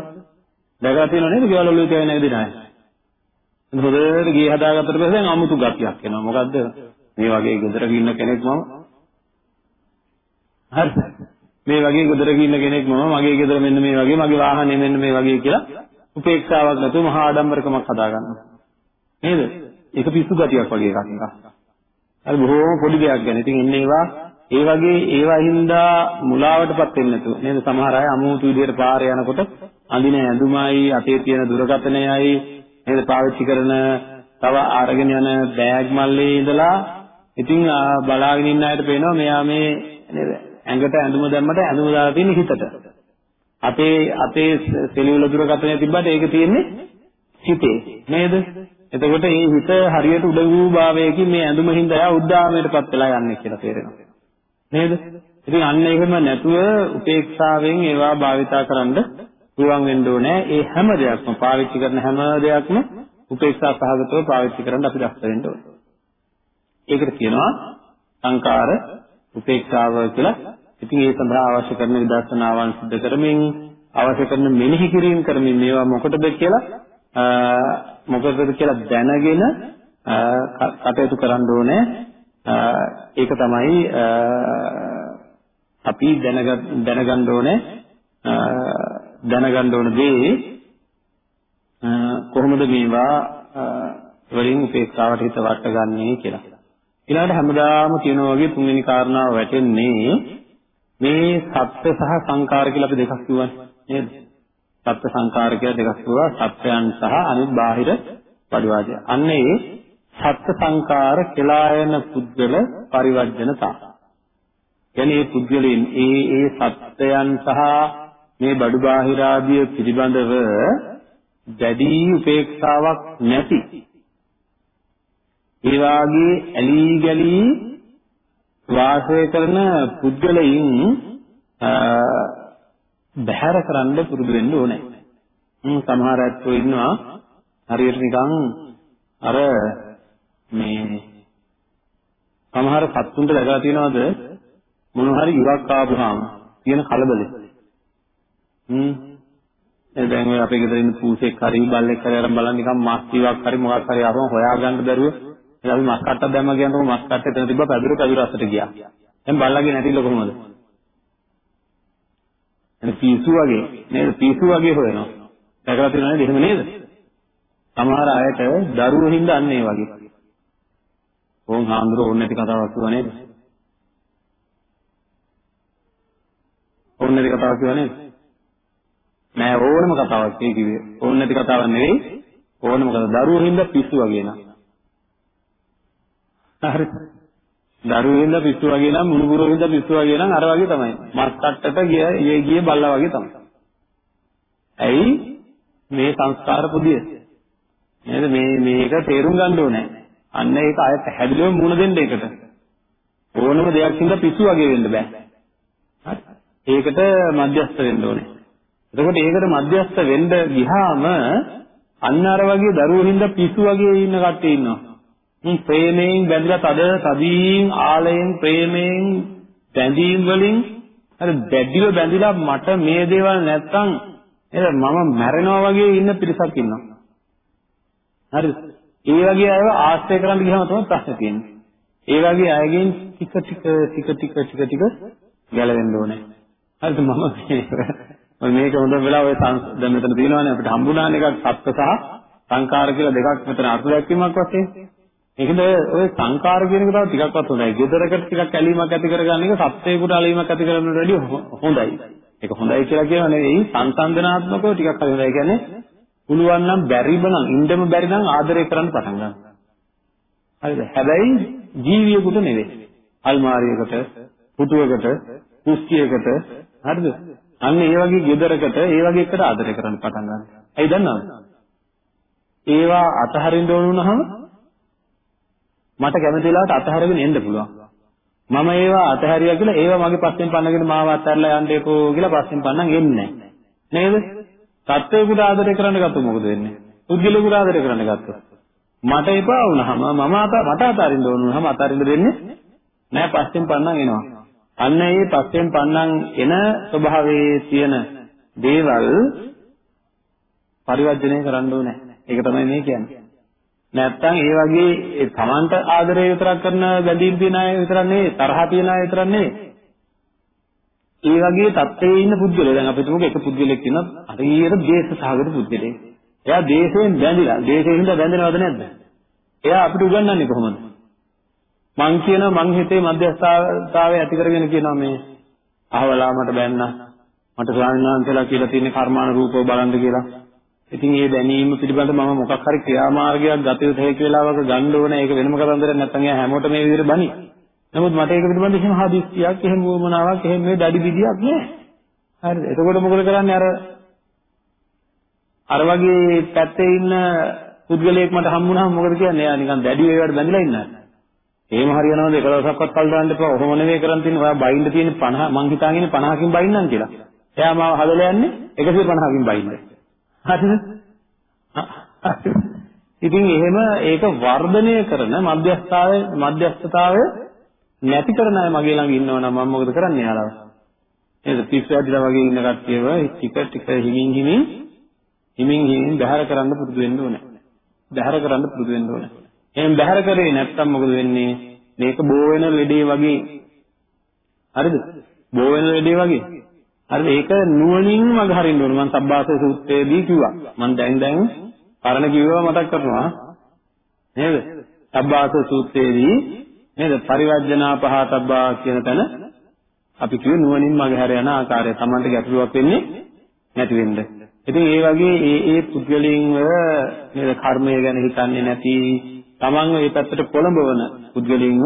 දැකලා තියෙනව නේද ගෙවල් ඔළුවේ තියාගෙන ඇවිදින අය? හොඳට ගේ හදාගත්තට පස්සේ දැන් අමුතු ගතියක් එනවා. මොකද්ද? මේ වගේ ගෙදරක ඉන්න කෙනෙක් මම හරි. මේ වගේ ගෙදරක ඉන්න කෙනෙක් මම මගේ ගෙදර මෙන්න මේ වගේ මගේ වාහනේ මෙන්න මේ වගේ කියලා උපේක්ෂාවක් නැතුව මහා ආඩම්බරකමක් හදාගන්නවා. නේද? ඒක පිස්සු ගතියක් වගේ එකක් එකක්. හරි බොහෝම පොඩි දෙයක් ගැන. ඉතින් එන්නේ ඒවා ඒ වගේ ඒවා හින්දා මුලාවටපත් වෙන්නේ නැතුව. නේද? සමහර අය අමුතු විදිහට පාරේ යනකොට අඳින ඇඳුමයි අතේ තියෙන දුරකථනයයි නේද? පාවිච්චි කරන තව අරගෙන යන බෑග් මල්ලේ ඉඳලා ඉතින් බලාගෙන ඉන්න අයට පේනවා මෙයා මේ නේද? ඇඟට ඇඳුම දැම්මට ඇඳුම දාලා තියෙන හිතට. අතේ අතේ සෙලියුල දුරකථනය තිබ්බට ඒක තියෙන්නේ හිතේ. නේද? එතකොට මේ හිත හරියට උඩඟු භාවයකින් මේ ඇඳුම හින්දා උද්දාමයටපත් වෙලා යන්නේ කියලා තේරෙනවා. නේද? ඉතින් අන්න එහෙම නැතුව උපේක්ෂාවෙන් ඒවා භාවිතා කරන්න පුළුවන් වෙන්න ඕනේ. ඒ හැම දෙයක්ම පාවිච්චි කරන හැම දෙයක්ම උපේක්ෂා සහගතව පාවිච්චි කරන්න අපි දක්ෂ වෙන්න ඕනේ. ඒකට කියනවා සංකාර උපේක්ෂාව කියලා. ඉතින් ඒ සඳහා අවශ්‍ය කරන විදර්ශනාවන් සිදු කරමින් අවශ්‍ය කරන මෙනෙහි කිරීම කරමින් මේවා මොකටද කියලා මොකටද කියලා දැනගෙන කටයුතු කරන්න ඕනේ. ඒක තමයි අපි දැනගන්න ඕනේ දැනගන්න ඕන දේ කොහොමද මේවා වලින් උපේක්ෂාවට හිත වටගන්නේ කියලා. ඊළඟට හැමදාම කියනවා වගේ තුන්වෙනි කාරණාව වැටෙන්නේ මේ සත්‍ය සහ සංකාර කියලා අපි දෙකක් කිව්වනේ නේද? සත්‍ය සංකාර කියලා දෙකක් කිව්වා සත්‍යයන් සහ අනිත් බාහිර පරිවාදය. අන්න ඒ සත්‍ය සංකාර කෙලායන පුද්ගල පරිවර්ජනතා. කියන්නේ මේ පුද්ගලයන් ඒ ඒ සත්‍යයන් සහ මේ බඩු බාහිර ආදිය පිළිබඳව දැඩි උපේක්ෂාවක් නැති ඒ වාගේ ඇලී ගලී වාසය කරන පුද්ගලයින් බහැර කරන්න පුරුදු වෙන්න ඕනේ. සමහර ඇත්තෝ ඉන්නවා හරියට නිකන් අර මේ සමහර සත්තුන්ට දැකලා තියෙනවද මොන හරි ඉවක් ආපුහාම තියෙන කලබලෙ. හ්ම් ඒ දැන් ඔය අපේ ගෙදර ඉන්න පූසෙක් හරි බල්ලෙක් හරි අරන් බලන්න නිකන් මස් ඉවක් හරි මොකක් හරි ආවම හොයාගන්න බැරුව ඉතින් අපි මස් කට්ටක් දැම්ම කියනකොට මස් කට්ටේ එතන තිබ්බ පැදුරු පැදුරු අස්සට ගියා. දැන් බල්ලාගේ නැතිල කොහොමද? එන පිස්සු වගේ නේද? පිස්සු වගේ හොයනවා. දැකලා තියෙනවද එහෙම නේද? සමහර අයට දරුවෝ හින්දා අන්න ඒ වගේ. ඕන් හාමුදුරුවෝ ඕන නැති කතාවක් කිව්වා නේද? ඕන නැති කතාවක් කිව්වා නේද? නෑ ඕනම කතාවක් ඒ කිව්වේ. ඕන නැති කතාවක් නෙවෙයි. ඕනම කතාවක් දරුවෝ හින්දා පිස්සු වගේ නා. හරි. දරුවෙන්ද පිස්සු වගේ නම් මුණුබුරෙන්ද පිස්සු වගේ නම් අර වගේ තමයි. මස් කට්ටට ගිය ගිය බල්ලා වගේ තමයි. ඇයි මේ සංස්කාර පුදිය? නේද මේ මේක තේරුම් ගන්න ඕනේ. අන්න ඒක අය පැහැදිලිව මුණ දෙන්න ඒකට. ඕනම දෙයක් හින්දා පිස්සු වගේ වෙන්න බෑ. හරි. ඒකට මධ්‍යස්ත වෙන්න ඕනේ. එතකොට ඒකට මධ්‍යස්ත වෙන්න ගියාම අන්න අර වගේ දරුවෝ හින්දා පිස්සු වගේ ඉන්න කට්ටිය ඉන්නවා. මේ ප්‍රේමයෙන් බැඳලා තද තදීන් ආලයෙන් ප්‍රේමයෙන් බැඳීම් වලින් අර දැඩිව බැඳිලා මට මේ දේවල් නැත්තම් නේද මම මැරෙනවා වගේ ඉන්න පිරිසක් ඉන්නවා. හරිද? ඒ වගේ අයව ආශ්‍රය කරන්න ගියාම තමයි ප්‍රශ්නේ තියෙන්නේ. ඒ වගේ අයගෙන් ටික ටික ටික ටික ටික ටික ගැලවෙන්න ඕනේ. හරිද මම මේක හොඳ වෙලා ඔය දැන් මෙතන තියෙනවානේ අපිට හම්බුණාන එකක් සත්‍ය සහ සංකාර කියලා දෙකක් මෙතන අර්ථ දැක්වීමක් වශයෙන්. ඒකද ඔය සංකාර කියන එක තව ටිකක්වත් හොඳයි. gedarakata ටිකක් ඇලීමක් ඇති කරගන්න එක සත්‍යයකට ඇලීමක් ඇති කරගන්නට වැඩිය හොඳයි. ඒක හොඳයි කියලා කියව නෙවෙයි සංසන්දනාත්මකව ටිකක් හරි හොඳයි. කියන්නේ පුළුවන් නම් බැරිම නම් ඉන්නම බැරි නම් ආදරය කරන්න පටන් ගන්න. හරිද? හැබැයි ජීවියෙකුට නෙවෙයි. අල්මාරියකට, පුටුවකට, කුස්සියකට හරිද? අන්න ඒ වගේ gedarakata ඒ වගේ එකට ආදරය කරන්න පටන් ගන්න. ඇයි දන්නවද? ඒවා අතහරින්න ඕන වුණාම මට කැමති වෙලාවට අතහැරගෙන එන්න පුළුවන්. මම ඒවා අතහැරියා කියලා ඒවා මගේ පස්සෙන් පන්නගෙන මාව අත්හැරලා යන්න එපෝ කියලා පස්සෙන් පන්නන් එන්නේ නේද? සත්වයකට ආදරය කරන්න ගත්තොත් මොකද වෙන්නේ? පුද්ගලයාට ආදරය කරන්න ගත්තොත් මට එපා වුණාම මම අත මට අතාරින්න ඕන වුණාම අතාරින්න දෙන්නේ නෑ පස්සෙන් පන්නන් එනවා. අන්න ඒ පස්සෙන් පන්නන් එන ස්වභාවයේ තියෙන දේවල් පරිවර්ජනය කරන්න ඕනේ. ඒක තමයි මේ කියන්නේ. නැත්තම් ඒ වගේ තමන්ට ආදරය විතරක් කරන බැඳීම් තියන අය විතරක් නෙවෙයි තරහ තියන අය විතරක් නෙවෙයි. ඒ වගේ තත්ත්වයේ ඉන්න පුද්ගලයෝ දැන් අපි තුමුක එක පුද්ගලෙක් ඉන්නවා හරියට දේශ සහගත පුද්ගලෙක්. එයා දේශයෙන් බැඳිලා දේශයෙන් හින්දා බැඳෙනවද නැද්ද? එයා අපිට උගන්වන්නේ කොහොමද? මං කියන මං හිතේ මධ්‍යස්ථාවය ඇති කරගෙන කියනවා මේ අහවලා මට බැන්නා. මට ස්වාමීන් වහන්සේලා කියලා තියෙන කර්මාන රූපව බලන්න කියලා. ඉතින් ඒ දැනීම පිළිබඳ මම මොකක් හරි ක්‍රියාමාර්ගයක් ගත යුතු හැකි වෙලාවක ගන්න ඕනේ. ඒක වෙනම කතන්දරයක් නැත්නම් එයා හැමෝටම මේ විදිහට බනි. නමුත් මට ඒක පිළිබඳ එහෙම හදිස්සියක්, එහෙම වුමනාවක්, එහෙම මේ දැඩි විදියක් නෑ. හරිද? එතකොට මොකද කරන්නේ අර අර වගේ පැත්තේ ඉන්න පුද්ගලයෙක් මට හම්බුනහම මොකද කියන්නේ? එයා නිකන් දැඩි වේවට බැඳලා ඉන්නවා. එහෙම හරියනවද 11ක්වත් කල් දාන්න එපා. ඔහොම නෙවෙයි කරන් තින්නේ. ඔයා බයින්ද තියෙන 50 මං හිතාගෙන 50කින් බයින්නම් කියලා. එයා මාව හදලා යන්නේ 150කින් බයින්ද. හරිද? ඉතින් එහෙම ඒක වර්ධනය කරන මධ්‍යස්ථාවය මධ්‍යස්ථතාවය නැති කරන අය මගේ ළඟ ඉන්නවනම් මම මොකද කරන්නේ යාළුව? නේද? පිස්සු ඇදිලා වගේ ඉන්න කට්ටියව ටික ටික හිමින් හිමින් හිමින් හිමින් බහැර කරන්න පුරුදු වෙන්න ඕනේ. බහැර කරන්න පුරුදු වෙන්න ඕනේ. එහෙනම් බහැර කරේ නැත්තම් මොකද වෙන්නේ? මේක බෝ වෙන ලෙඩේ වගේ. හරිද? බෝ වෙන ලෙඩේ වගේ. හරිද? ඒක නුවණින් මග හරින්න ඕනේ. මම සබ්බාසය සූත්‍රයේදී කිව්වා. මම දැන් දැන් පරණ කිව්වම මතක් කරනවා නේද? සබ්බාස සූත්‍රයේදී නේද? පරිවර්ජනා පහතබ්බා කියන තැන අපි කිව්ව නුවණින් මගහැර යන ආකාරය Tamanට ගැටලුවක් වෙන්නේ නැති වෙන්න. ඉතින් ඒ වගේ ඒ ඒ පුද්ගලයන්ව නේද කර්මය ගැන හිතන්නේ නැති Tamanව ඒ පැත්තට පොළඹවන පුද්ගලයන්ව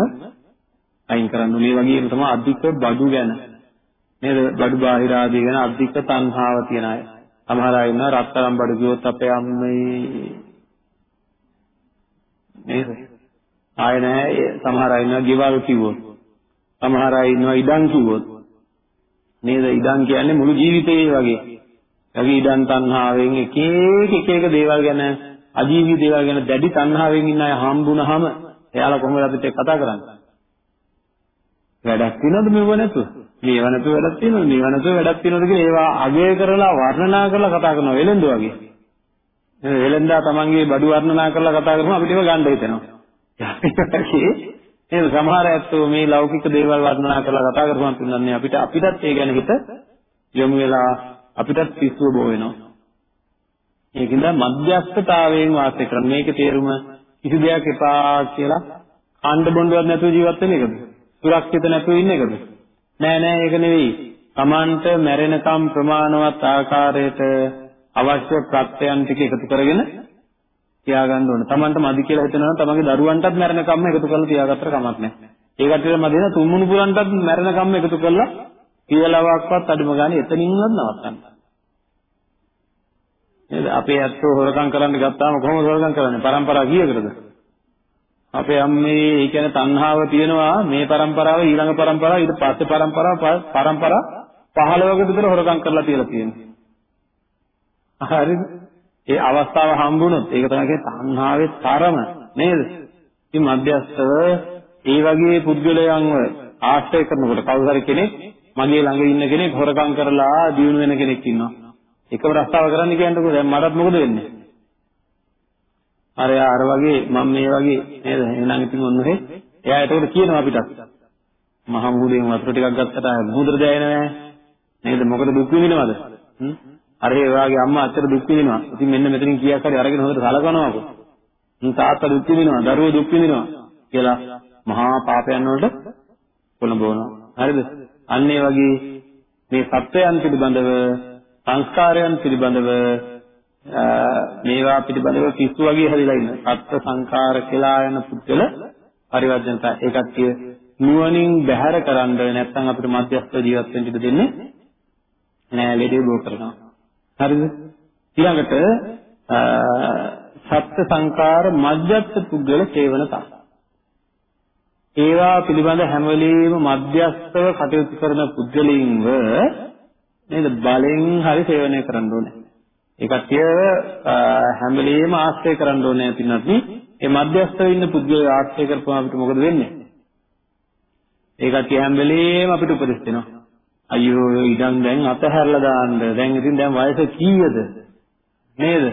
අයින් කරන්න මේ වගේම තමයි අධික බඩු ගැන නේද බඩු බාහිර ආදී ගැන අධික තණ්හාව තියන අය. සමහර අය ඉන්නවා රත්තරන් බඩු කිව්වොත් අපේ අම්මේ නේද? ආය නැහැ සමහර අය ඉන්නවා ගෙවල් කිව්වොත්. සමහර අය ඉන්නවා ඉඩම් කිව්වොත්. නේද? ඉඩම් කියන්නේ මුළු ජීවිතේ වගේ. යකි ඉඩම් තණ්හාවෙන් එක එක එක එක දේවල් ගැන අජීවී දේවල් ගැන දැඩි තණ්හාවෙන් ඉන්න අය හම්බුනහම එයාලා කොහොමද අපිට කතා කරන්නේ? වැඩක් තියනවද මෙව නැතුව? මේව නැතුව වැඩක් තියනවද? මේව නැතුව වැඩක් තියනවද කියලා ඒවා අගය කරලා වර්ණනා කරලා කතා කරනවා වෙලෙන්ද වගේ. වෙලෙන්දා තමන්ගේ බඩු වර්ණනා කරලා කතා කරනවා අපිට ඒව ගන්න හිතෙනවා. ඒ සමහර ඇත්තෝ මේ ලෞකික දේවල් වර්ණනා කරලා කතා කරපුවාම තුනන්නේ අපිට අපිටත් ඒ ගැන හිත යොමු වෙලා අපිටත් පිස්සුව බෝ වෙනවා. ඒකින්ද මධ්‍යස්ථතාවයෙන් වාසය කරන මේකේ තේරුම කිසි දෙයක් එපා කියලා කාණ්ඩ බොණ්ඩවත් නැතුව ජීවත් වෙන එකද? සුරක්ෂිත නැතුව ඉන්න එකද? නෑ නෑ ඒක නෙවෙයි. Tamanට මැරෙනකම් ප්‍රමාණවත් ආකාරයට අවශ්‍ය ප්‍රත්‍යයන් ටික එකතු කරගෙන තියාගන්න ඕන. Tamanටම අදි කියලා හිතනවා නම් තමන්ගේ දරුවන්ටත් මැරෙනකම්ම එකතු කරලා තියාගත්තට කමක් නැහැ. ඒ කට්ටියට මම දෙන තුන්මුණු පුරන්ටත් මැරෙනකම්ම එකතු කරලා කියලාවක්වත් අඩුම ගානේ එතනින්වත් නවත්තන්න. නේද? අපේ ඇත්තෝ හොරකම් කරන්න ගත්තාම කොහොමද හොරකම් කරන්නේ? પરම්පරාව කීයකටද? අපේ අම්මේ ඒ කියන්නේ තණ්හාව තියෙනවා මේ પરම්පරාව ඊළඟ પરම්පරාව ඊට පස්සේ પરම්පරාව પરම්පරා 15කට විතර හොරකම් කරලා තියලා තියෙනවා. හරිද? ඒ අවස්ථාව හම්බුනොත් ඒක තමයි කියන්නේ තණ්හාවේ තරම නේද? ඉතින් මධ්‍යස්තව ඒ වගේ පුද්ගලයන්ව ආශ්‍රය කරනකොට කවුරු හරි කෙනෙක් මගේ ළඟ ඉන්න කෙනෙක් හොරකම් කරලා දිනු වෙන කෙනෙක් ඉන්නවා. එකම රස්තාව කරන්න කියන්නකෝ දැන් මටත් මොකද වෙන්නේ? අර අර වගේ මම මේ වගේ නේද? එහෙනම් ඉතින් ඔන්න ඔහේ එයා ඒකට කියනවා අපිටත්. මහ මුහුදෙන් වතුර ටිකක් ගත්තට මුහුදට දැනෙන්නේ නැහැ. නේද? මොකද දුක් විඳිනවද? හ්ම්? අර ඒ වාගේ අම්මා අච්චර දුක් විඳිනවා. ඉතින් මෙන්න මෙතනින් කීයක් හරි අරගෙන හොඳට සලකනවාකෝ. ඉතින් තාත්තා දුක් විඳිනවා, දරුවෝ දුක් විඳිනවා කියලා මහා පාපයන් වලට පොළඹවනවා. හරිද? අන්න ඒ වගේ මේ සත්වයන් පිළිබඳව සංස්කාරයන් පිළිබඳව මේවා පිළිබඳව පිස්සු වගේ හැදිලා ඉන්න. සත්ත්ව සංකාර කියලා යන පුද්ගල පරිවර්ජනතා ඒකත් කිය නුවණින් බැහැර කරන්න නැත්නම් අපිට මධ්‍යස්ථ ජීවත් වෙන්න ඉඩ දෙන්නේ නෑ ලෙඩේ බෝ කරනවා. හරිද? ඊළඟට සත්ත්ව සංකාර මධ්‍යස්ථ පුද්ගල සේවනතා. ඒවා පිළිබඳ හැම වෙලෙම මධ්‍යස්ථව කටයුතු කරන පුද්ගලයින්ව නේද බලෙන් හරි සේවනය කරන්න ඕනේ. ඒ කට්ටිය හැම වෙලෙම ආශ්‍රය කරන්න ඕනේ පින්නත් මේ මධ්‍යස්ථව ඉන්න පුද්ගලයා ආශ්‍රය කරපුවම අපිට මොකද වෙන්නේ? ඒ කට්ටිය හැම වෙලෙම අපිට උපදෙස් දෙනවා. අයියෝ ඉඩම් දැන් අතහැරලා දාන්න. දැන් ඉතින් දැන් වයස කීයද? නේද?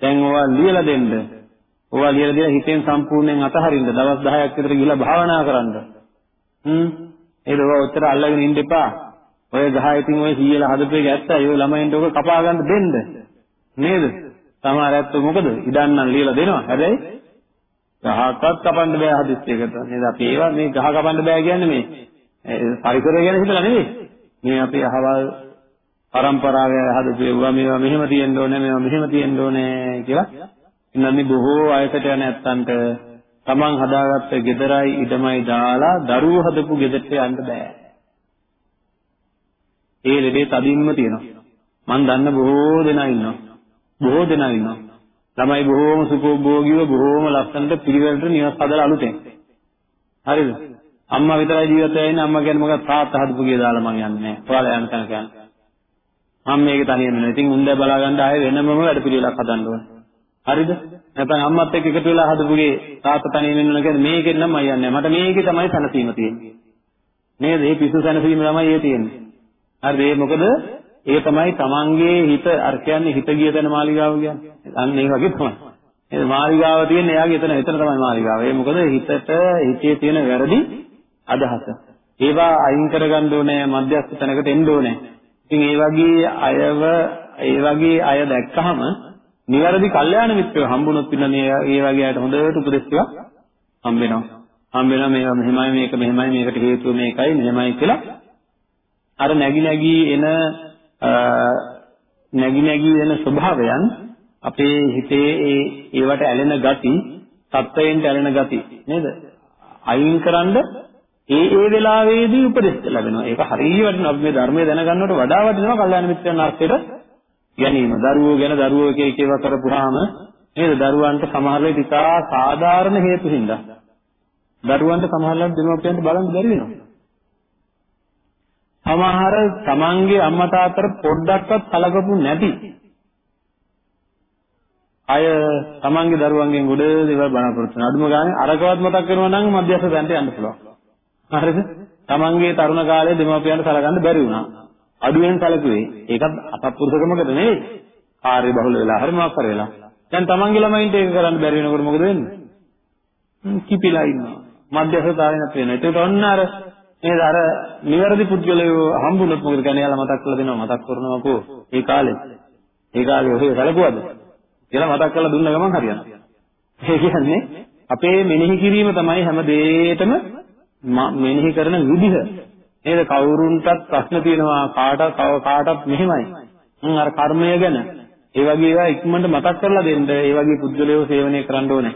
දැන් ඕවා ලියලා දෙන්න. ඕවා ලියලා දෙලා හිතෙන් සම්පූර්ණයෙන් අතහරින්න. දවස් 10ක් විතර ගිහලා භාවනා කරන්න. හ්ම්. ඒක ඕවා උත්තර අල්ලගෙන ඉන්න එපා. ඔය ගහ ඉතින් ඔය සීයලා හදපු එක ඇත්තයි. ඔය ළමයින්ට ඔක කපා ගන්න දෙන්න. නේද? සමහර ඇත්තෝ මොකද? ඉඩම් නම් ලියලා දෙනවා. හැබැයි ගහක්වත් කපන්න බෑ හදිස්සියකට. නේද? අපි ඒවා මේ ගහ කපන්න බෑ කියන්නේ මේ පරිසරය ගැන හිතලා නෙවෙයි. මේ අපේ අහවල් පරම්පරාවේ හදපු ඒවා මේවා මෙහෙම තියෙන්න ඕනේ මේවා මෙහෙම තියෙන්න ඕනේ කියලා ඉන්නන්නේ බොහෝ අයකට යන ඇත්තන්ට තමන් හදාගත්ත ගෙදරයි ඉඩමයි දාලා දරුවෝ හදපු ගෙදරට යන්න බෑ. ඒ ලෙඩේ තදින්ම තියෙනවා. මම දන්න බොහෝ දෙනා ඉන්නවා. බොහෝ දෙනා ඉන්නවා. ළමයි බොහෝම සුඛෝභෝගීව බොහෝම ලස්සනට පිළිවෙලට නිවස් හදලා අලුතෙන්. හරිද? අම්මා විතරයි ජීවත් වෙලා ඉන්නේ අම්මා කියන්නේ මොකක්ද තාත්තා හදපු ගේ දාලා මං යන්නේ නැහැ. ඔයාලා යන තැනක යන්න. මම මේක තනියම නෙවෙයි. ඉතින් උන්දෑ බලා ගන්න ආයේ වෙනමම වැඩ පිළිවෙලක් හදන්න ඕනේ. හරිද? නැත්නම් අම්මත් එක්ක එකතු වෙලා හදපු ගේ තාත්තා තනියම ඉන්නවා කියන්නේ මේකෙන් නම් මම යන්නේ නැහැ. මට මේකේ තමයි සනසීම තියෙන්නේ. නේද? මේ පිස්සු සනසීම තමයි ඒ තියෙන්නේ. හරිද? ඒ මොකද ඒ තමයි තමන්ගේ හිත අර කියන්නේ හිත ගිය තැන මාලිගාව කියන්නේ. අන්න ඒ වගේ තමයි. නේද? මාලිගාව තියෙන්නේ එයාගේ එතන එතන තමයි මාලිගාව. ඒ මොකද හිතට හිතේ තියෙන වැරදි අදහස. ඒවා අයින් කරගන්න ඕනේ මධ්‍යස්ථ තැනකට එන්න ඕනේ. ඉතින් ඒ වගේ අයව ඒ වගේ අය දැක්කහම නිවැරදි කල්යාණ මිත්‍රයෝ හම්බුනොත් පින්න මේ ඒ වගේ අයට හොඳට උපදෙස් ටිකක් හම්බෙනවා. හම්බෙනවා මේවා මෙහෙමයි මේක මෙහෙමයි මේකට හේතුව මේකයි මෙහෙමයි කියලා අර නැగి නැగి එන නැగి නැగి එන ස්වභාවයන් අපේ හිතේ ඒ ඒවට ඇලෙන ගති, සත්වයෙන් ඇලෙන ගති නේද? අයින් කරන්ද ඒ ඒ වෙලාවේදී උපදෙස් ලැබෙනවා. ඒක හරිය වටිනවා අපි මේ ධර්මය දැනගන්නවට වඩා වටිනවා කල්යාණ මිත්‍රයන් ආශ්‍රයට ගැනීම. දරුවෝ ගැන දරුවෝ එක එක ඒවා කරපුවාම නේද? දරුවන්ට සමහර වෙලාවට ඉතා සාධාරණ හේතු හින්දා දරුවන්ට සමහර වෙලාවට දෙමව්පියන්ට බලන්න බැරි වෙනවා. සමහර තමන්ගේ අම්මා තාත්තට පොඩ්ඩක්වත් කලකපු නැති අය තමන්ගේ දරුවන්ගෙන් ගොඩ දේවල් බලාපොරොත්තු වෙනවා. අඩුම ගානේ අරකවත් මතක් කරනවා නම් මධ්‍යස්ථ තැනට යන්න පුළුවන්. හරිද? තමන්ගේ තරුණ කාලයේ දෙමාපියන්ට සලකන්න බැරි වුණා. අඩුවෙන් සැලකුවේ. ඒකත් අපපුරුෂකමකට නෙවෙයි. කාර්ය බහුල වෙලා හරි මොකක් කර වෙලා. දැන් තමන්ගේ ළමයින්ට ඒක කරන්න බැරි වෙනකොට මොකද වෙන්නේ? කිපිලා ඉන්නවා. මධ්‍යස්ථතාවය නැති වෙනවා. ඒකට ඔන්න අර නේද අර නිවැරදි පුද්ගලයෝ හම්බුනොත් මොකද කියන්නේ? යාලා මතක් කරලා දෙනවා. මතක් කරනවාකෝ ඒ කාලේ. ඒ කාලේ ඔහේ සැලකුවද? කියලා මතක් කරලා දුන්න ගමන් හරියනවා. ඒ කියන්නේ අපේ මෙනෙහි කිරීම තමයි හැම දෙයකටම මෙනෙහි කරන විදිහ. නේද? කවුරුන්ටත් ප්‍රශ්න තියෙනවා කාටත් කාටත් මෙහෙමයි. මම අර කර්මය ගැන ඒ වගේ ඒවා ඉක්මනට මතක් කරලා දෙන්න ඒ වගේ පුද්ගලයෝ සේවනය කරන්න ඕනේ.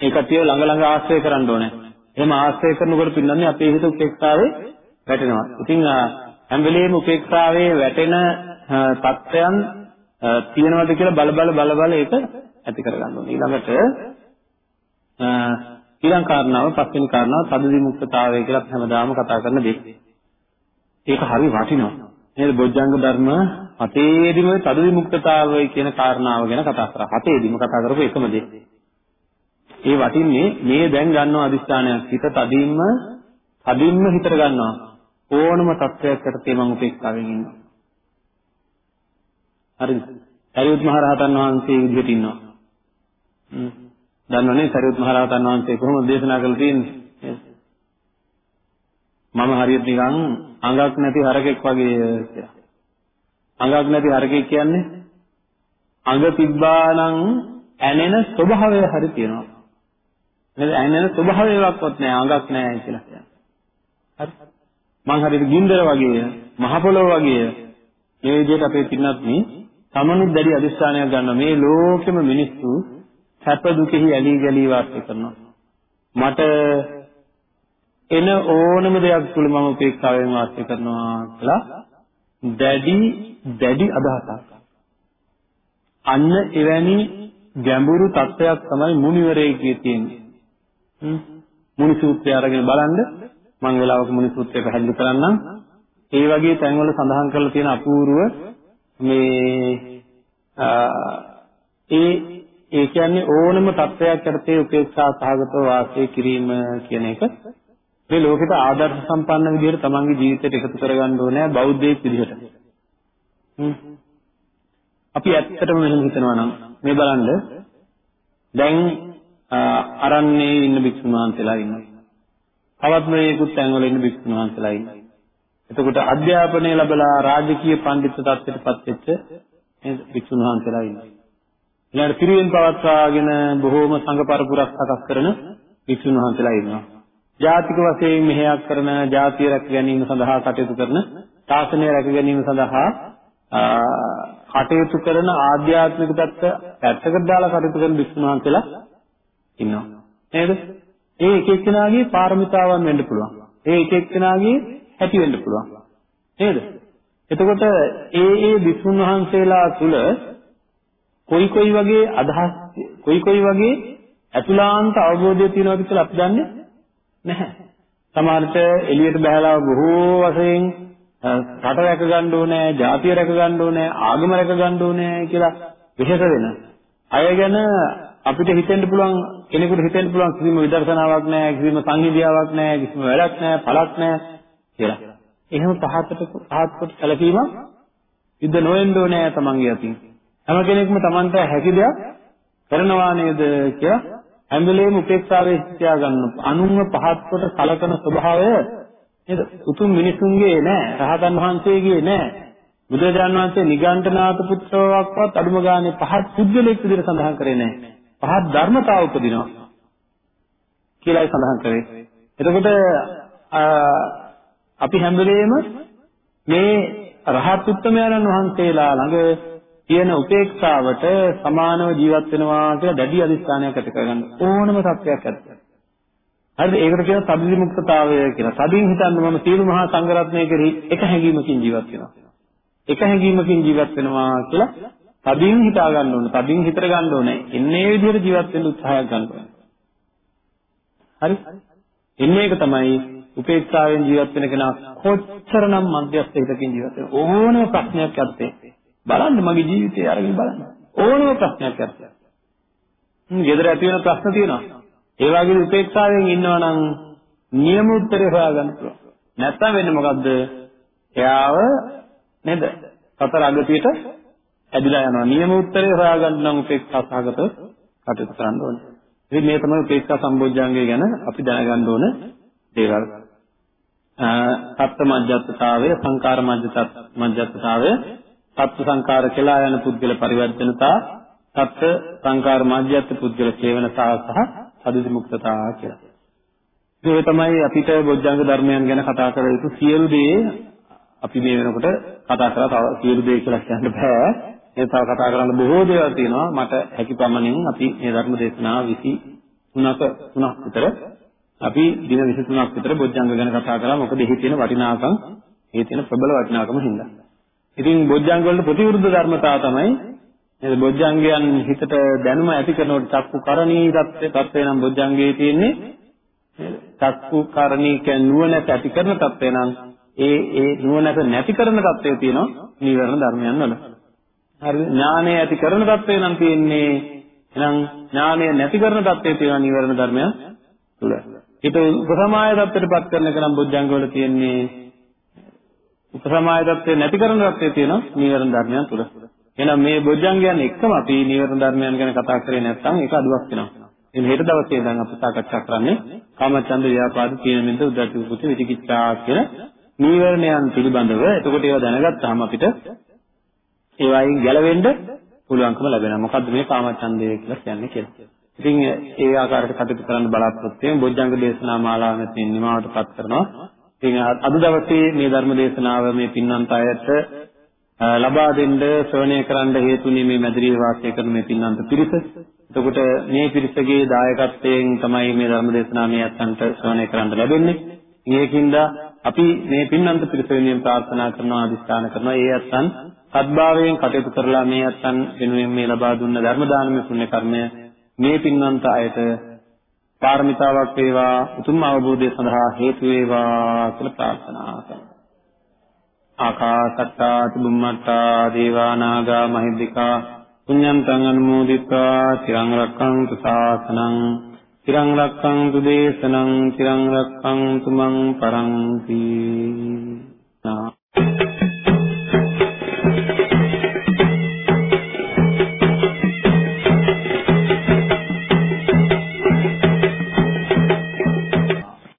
ඒ කටිය ළඟ ළඟ ආශ්‍රය කරන්න ඕනේ. එහෙම ආශ්‍රය කරනකොට පින්නන්නේ අපේ හිත උපේක්ෂාවේ වැටෙනවා. ඉතින් හැම වෙලෙම උපේක්ෂාවේ වැටෙන තත්ත්වයන් තියෙනවද කියලා බල බල බල බල ඒක ඇති කරගන්න ඕනේ. ඊළඟට ඊළඟ කාරණාව පස්වෙනි කාරණාව තදදි මුක්තතාවය කියලා හැමදාම කතා කරන දෙයක්. ඒක හරි වටිනවා. නේද? බොජ්ජංග ධර්ම හතේදිම තදදි මුක්තතාවය කියන කාරණාව ගැන කතා කරා. හතේදිම කතා කරපු එකම දේ. ඒ වටින්නේ මේ දැන් ගන්නව අදිස්ථානයක් හිත තදින්ම තදින්ම හිතට ගන්නවා. ඕනම තත්වයකට තේ මම උපේක්ෂාවෙන් ඉන්නවා. හරිද? සරියුත් මහ රහතන් වහන්සේ විදිහට ඉන්නවා. හ්ම්. දන්නවනේ සරියුත් මහ රහතන් වහන්සේ කොහොමද දේශනා කළේ තියෙන්නේ? මම හරියට නිකන් අඟක් නැති හරකෙක් වගේ කියලා. අඟක් නැති හරකෙක් කියන්නේ අඟ තිබ්බානම් ඇනෙන ස්වභාවය හරි තියෙනවා. නේද? ඇනෙන ස්වභාවයක්වත් නැහැ අඟක් නැහැ කියලා කියන්නේ. හරි. මං හරියට ගින්දර වගේ මහ පොළොව වගේ මේ විදිහට අපේ පින්නත් මේ තමනුත් දැඩි අදිස්ථානයක් ගන්නවා මේ ලෝකෙම මිනිස්සු සැප දුකෙහි ඇලී ගලී වාසය කරනවා. මට එන ඕනම දෙයක් තුළ මම උපේක්ෂාවෙන් වාසය කරනවා කියලා දැඩි දැඩි අදහසක්. අන්න එවැනි ගැඹුරු තත්වයක් තමයි මුනිවරයෙක්ගේ තියෙන්නේ. මුනි සූත්‍රය අරගෙන බලන්න. මම වෙලාවක මුනි සූත්‍රය පැහැදිලි කරන්නම්. ඒ වගේ තැන්වල සඳහන් කරලා තියෙන අපූර්ව මේ ඒ ඒ කියන්නේ ඕනම තත්වයක් යටතේ උපේක්ෂා සහගතව වාසය කිරීම කියන එක මේ ලෝකෙට ආදර්ශ සම්පන්න විදිහට තමන්ගේ ජීවිතයට එකතු කරගන්න ඕනේ බෞද්ධයෙක් විදිහට. අපි ඇත්තටම මෙහෙම හිතනවා නම් මේ බලන්න දැන් අරන්නේ ඉන්න භික්ෂුන් වහන්සේලා ඉන්නවා. තවත් මේකුත් තැන්වල ඉන්න භික්ෂුන් වහන්සේලා ඉන්නවා. එතකොට අධ්‍යාපනය ලැබලා රාජකීය පඬිතු තත්ත්වයටපත් වෙච්ච නේද වික්ෂුන් වහන්සේලා ඉන්නවා. ඊළඟට පිරිවෙන් පවත්වාගෙන බොහෝම සංඝ පරපුරක් සකස් කරන වික්ෂුන් වහන්සේලා ඉන්නවා. ජාතික වශයෙන් මෙහෙයක් කරන ජාතිය රැක ගැනීම සඳහා කටයුතු කරන ශාසනය රැක ගැනීම සඳහා කටයුතු කරන ආධ්‍යාත්මික පැත්ත පැත්තකට දාලා කටයුතු කරන වික්ෂුන් වහන්සේලා ඉන්නවා. නේද? ඒ එක එක්කෙනාගේ පාරමිතාවන් වෙන්න පුළුවන්. ඒ එක එක්කෙනාගේ ඇති වෙන්න පුළුවන්. නේද? එතකොට ඒ ඒ විසුණු වහන්සේලා තුල කොයි කොයි වගේ අදහස් කොයි කොයි වගේ අතුලාන්ත අවබෝධය තියෙනවද කියලා අපි දන්නේ නැහැ. සමහරට එළියට බහලා බොහෝ වශයෙන් රට රැක ගන්න ඕනේ, ජාතිය රැක ගන්න ඕනේ, ආගම රැක ගන්න ඕනේ කියලා විශේෂ වෙන අය ගැන අපිට හිතෙන්න පුළුවන් කෙනෙකුට හිතෙන්න පුළුවන් කිසිම විදර්ශනාවක් නැහැ, කිසිම සංහිඳියාවක් නැහැ, කිසිම වැඩක් නැහැ, පළක් නැහැ. කියලා. එහෙම පහතට පහත් කොට සැලකීමක් සිද්ධ නොවෙන්න ඕනේ තමන්ගේ අතින්. හැම කෙනෙක්ම තමන්ට හැකි දෙයක් කරනවා නේද කියලා හැම වෙලේම උපේක්ෂාවේ හිතා ගන්න. අනුන්ව පහත් කොට සලකන ස්වභාවය නේද? උතුම් මිනිසුන්ගේ නෑ, රහතන් වහන්සේගේ නෑ. බුදුරජාණන් වහන්සේ නිගණ්ඨනාත පුත්‍රවක්වත් අඩුම ගානේ පහත් පුද්ගලෙක් විදිහට සඳහන් කරේ නැහැ. පහත් ධර්මතාව උපදිනවා කියලායි සඳහන් කරේ. එතකොට අපි හැම වෙලේම මේ රහත් උත්තමයන්න් වහන්සේලා ළඟ තියෙන උපේක්ෂාවට සමානව ජීවත් වෙනවා කියලා දැඩි අදිස්ථානයක් ඇති කරගන්න ඕනම සත්‍යයක් ඇත්ත. හරිද? ඒකට කියනවා සබ්බි මුක්තතාවය කියලා. සබ්බින් හිතන්න මම සියලු මහා සංඝරත්නය කෙරෙහි එක හැඟීමකින් ජීවත් වෙනවා. එක හැඟීමකින් ජීවත් වෙනවා කියලා තදින් හිතා ගන්න ඕනේ. තදින් හිතර ගන්න ඕනේ. එන්නේ විදිහට ජීවත් වෙන්න උත්සාහයක් ගන්න ඕනේ. හරි? එන්නේ එක තමයි උපේක්ෂාවෙන් ජීවත් වෙන කෙනා කොච්චරනම් මධ්‍යස්ථ හිතකින් ජීවත් වෙන ඕනම ප්‍රශ්නයක් ඇත්තේ. බලන්න මගේ ජීවිතය අරගෙන බලන්න. ඕනම ප්‍රශ්නයක් ඇත්තේ. හ්ම්, ගෙදර ඇති වෙන ප්‍රශ්න තියෙනවා. ඒ වගේ උපේක්ෂාවෙන් ඉන්නවා නම් නියම උත්තරේ හොයාගන්න පුළුවන්. නැත්තම් වෙන්නේ මොකද්ද? එයාව නේද? සතර අගතියට ඇදිලා යනවා. නියම උත්තරේ හොයාගන්න නම් උපේක්ෂා සහගත කටයුතු කරන්න ඕනේ. ඉතින් මේ තමයි උපේක්ෂා සම්බොජ්ජංගය ගැන අපි දැනගන්න ඕන දේවල්. සත්ත්ව මජ්ජත්තාවය, සංකාර මජ්ජත්තාවය, සත්ත්ව සංකාර කියලා යන පුද්ගල පරිවර්තනතා, සත්ත්ව සංකාර මජ්ජත් පුද්ගල සේවනතා සහ සදිසි මුක්තතා කියලා. ඒ තමයි අපිට බොජ්ජංග ධර්මයන් ගැන කතා කර යුතු සියලු දේ අපි මේ වෙනකොට කතා කරලා තව සියලු දේ කියලා කියන්න බෑ. ඒ තව කතා කරන්න බොහෝ දේවල් තියෙනවා. මට හැකි පමණින් අපි මේ ධර්ම දේශනාව 23ක 3ක් විතර අපි දින 23ක් විතර බොජ්ජංග ගැන කතා කරා. මොකද එහි තියෙන වටිනාකම්, එහි තියෙන ප්‍රබල වටිනාකම හින්දා. ඉතින් බොජ්ජංග වලට ප්‍රතිවිරුද්ධ ධර්මතාව තමයි නේද? බොජ්ජංගයන් හිතට දැනුම ඇති කරනකොට චක්කු කරණී தත්ත්වය තත්ත්වය නම් බොජ්ජංගයේ තියෙන්නේ නේද? චක්කු කරණී කියන්නේ නුවණ ඇති කරන தත්ත්වය නම් ඒ ඒ නුවණ නැති කරන தත්ත්වය තියෙනවා නීවරණ ධර්මයන් වල. හරි. ඥානය ඇති කරන தත්ත්වය නම් තියෙන්නේ එහෙනම් ඥානය නැති කරන தත්ත්වය තියෙනවා නීවරණ ධර්මයන් තුල ඊට උපසමාය தත්ත්වයටපත් කරන එක නම් බොජ්ජංග වල තියෙන්නේ උපසමාය தත්ත්වය නැති කරන தත්ත්වය තියෙනවා නීවරණ ධර්මයන් තුල. එහෙනම් මේ බොජ්ජංගයන් එක්කම අපි නීවරණ ධර්මයන් ගැන කතා කරේ නැත්නම් ඒක අඩුවක් වෙනවා. ඉතින් හෙට දවසේ ඉඳන් අපි සාකච්ඡා කරන්නේ කාමචන්ද ව්‍යාපාද තීන මිද්ද උද්දච්ච කුච්ච විචිකිච්ඡා කියන නීවරණයන් පිළිබඳව එතකොට ඒවා දැනගත්තාම අපිට ඒවායින් ගැලවෙන්න පුළුවන්කම ලැබෙනවා. මොකද්ද මේ කාමච්ඡන්දය කියලා කියන්නේ කියලා. ඉතින් ඒ ආකාරයට කටයුතු කරන්න බලාපොරොත්තු වෙන බොජ්ජංග දේශනා මාලාව මෙතනින් නිමවටපත් කරනවා. ඉතින් අද දවසේ මේ ධර්ම දේශනාව මේ පින්නන්ත අයට ලබා දෙන්න ශ්‍රවණය කරන්න හේතුනේ මේ මැදිරියේ වාසය කරන මේ පින්නන්ත පිරිස. එතකොට මේ පිරිසගේ දායකත්වයෙන් තමයි මේ ධර්ම දේශනාව මේ අත්න්ට ශ්‍රවණය කරන්න ලැබෙන්නේ. ඒකින්ද අපි මේ පින්නන්ත පිරිස වෙනුවෙන් ප්‍රාර්ථනා කරනවා අදිස්ථාන කරනවා ඒ අත්න් සත්භාවයෙන් කටයුතු කරලා මේ අත්න් වෙනුවෙන් මේ ලබා දුන්න ධර්ම දානමය පුණ්‍ය කර්මය මේ පින්නන්ත අයට පාරමිතාවක් වේවා උතුම් අවබෝධය සඳහා හේතු වේවා කියලා ප්‍රාර්ථනා කරනවා. ආකාසත්තා චුම්මත්තා දේවා නාග මහිද්దికා පුඤ්ඤන්තං අනුමෝදිත්වා තිරං රක්ඛන්තු සාසනං තිරං රක්ඛන්තු දේශනං තිරං රක්ඛන්තු මං පරන්ති.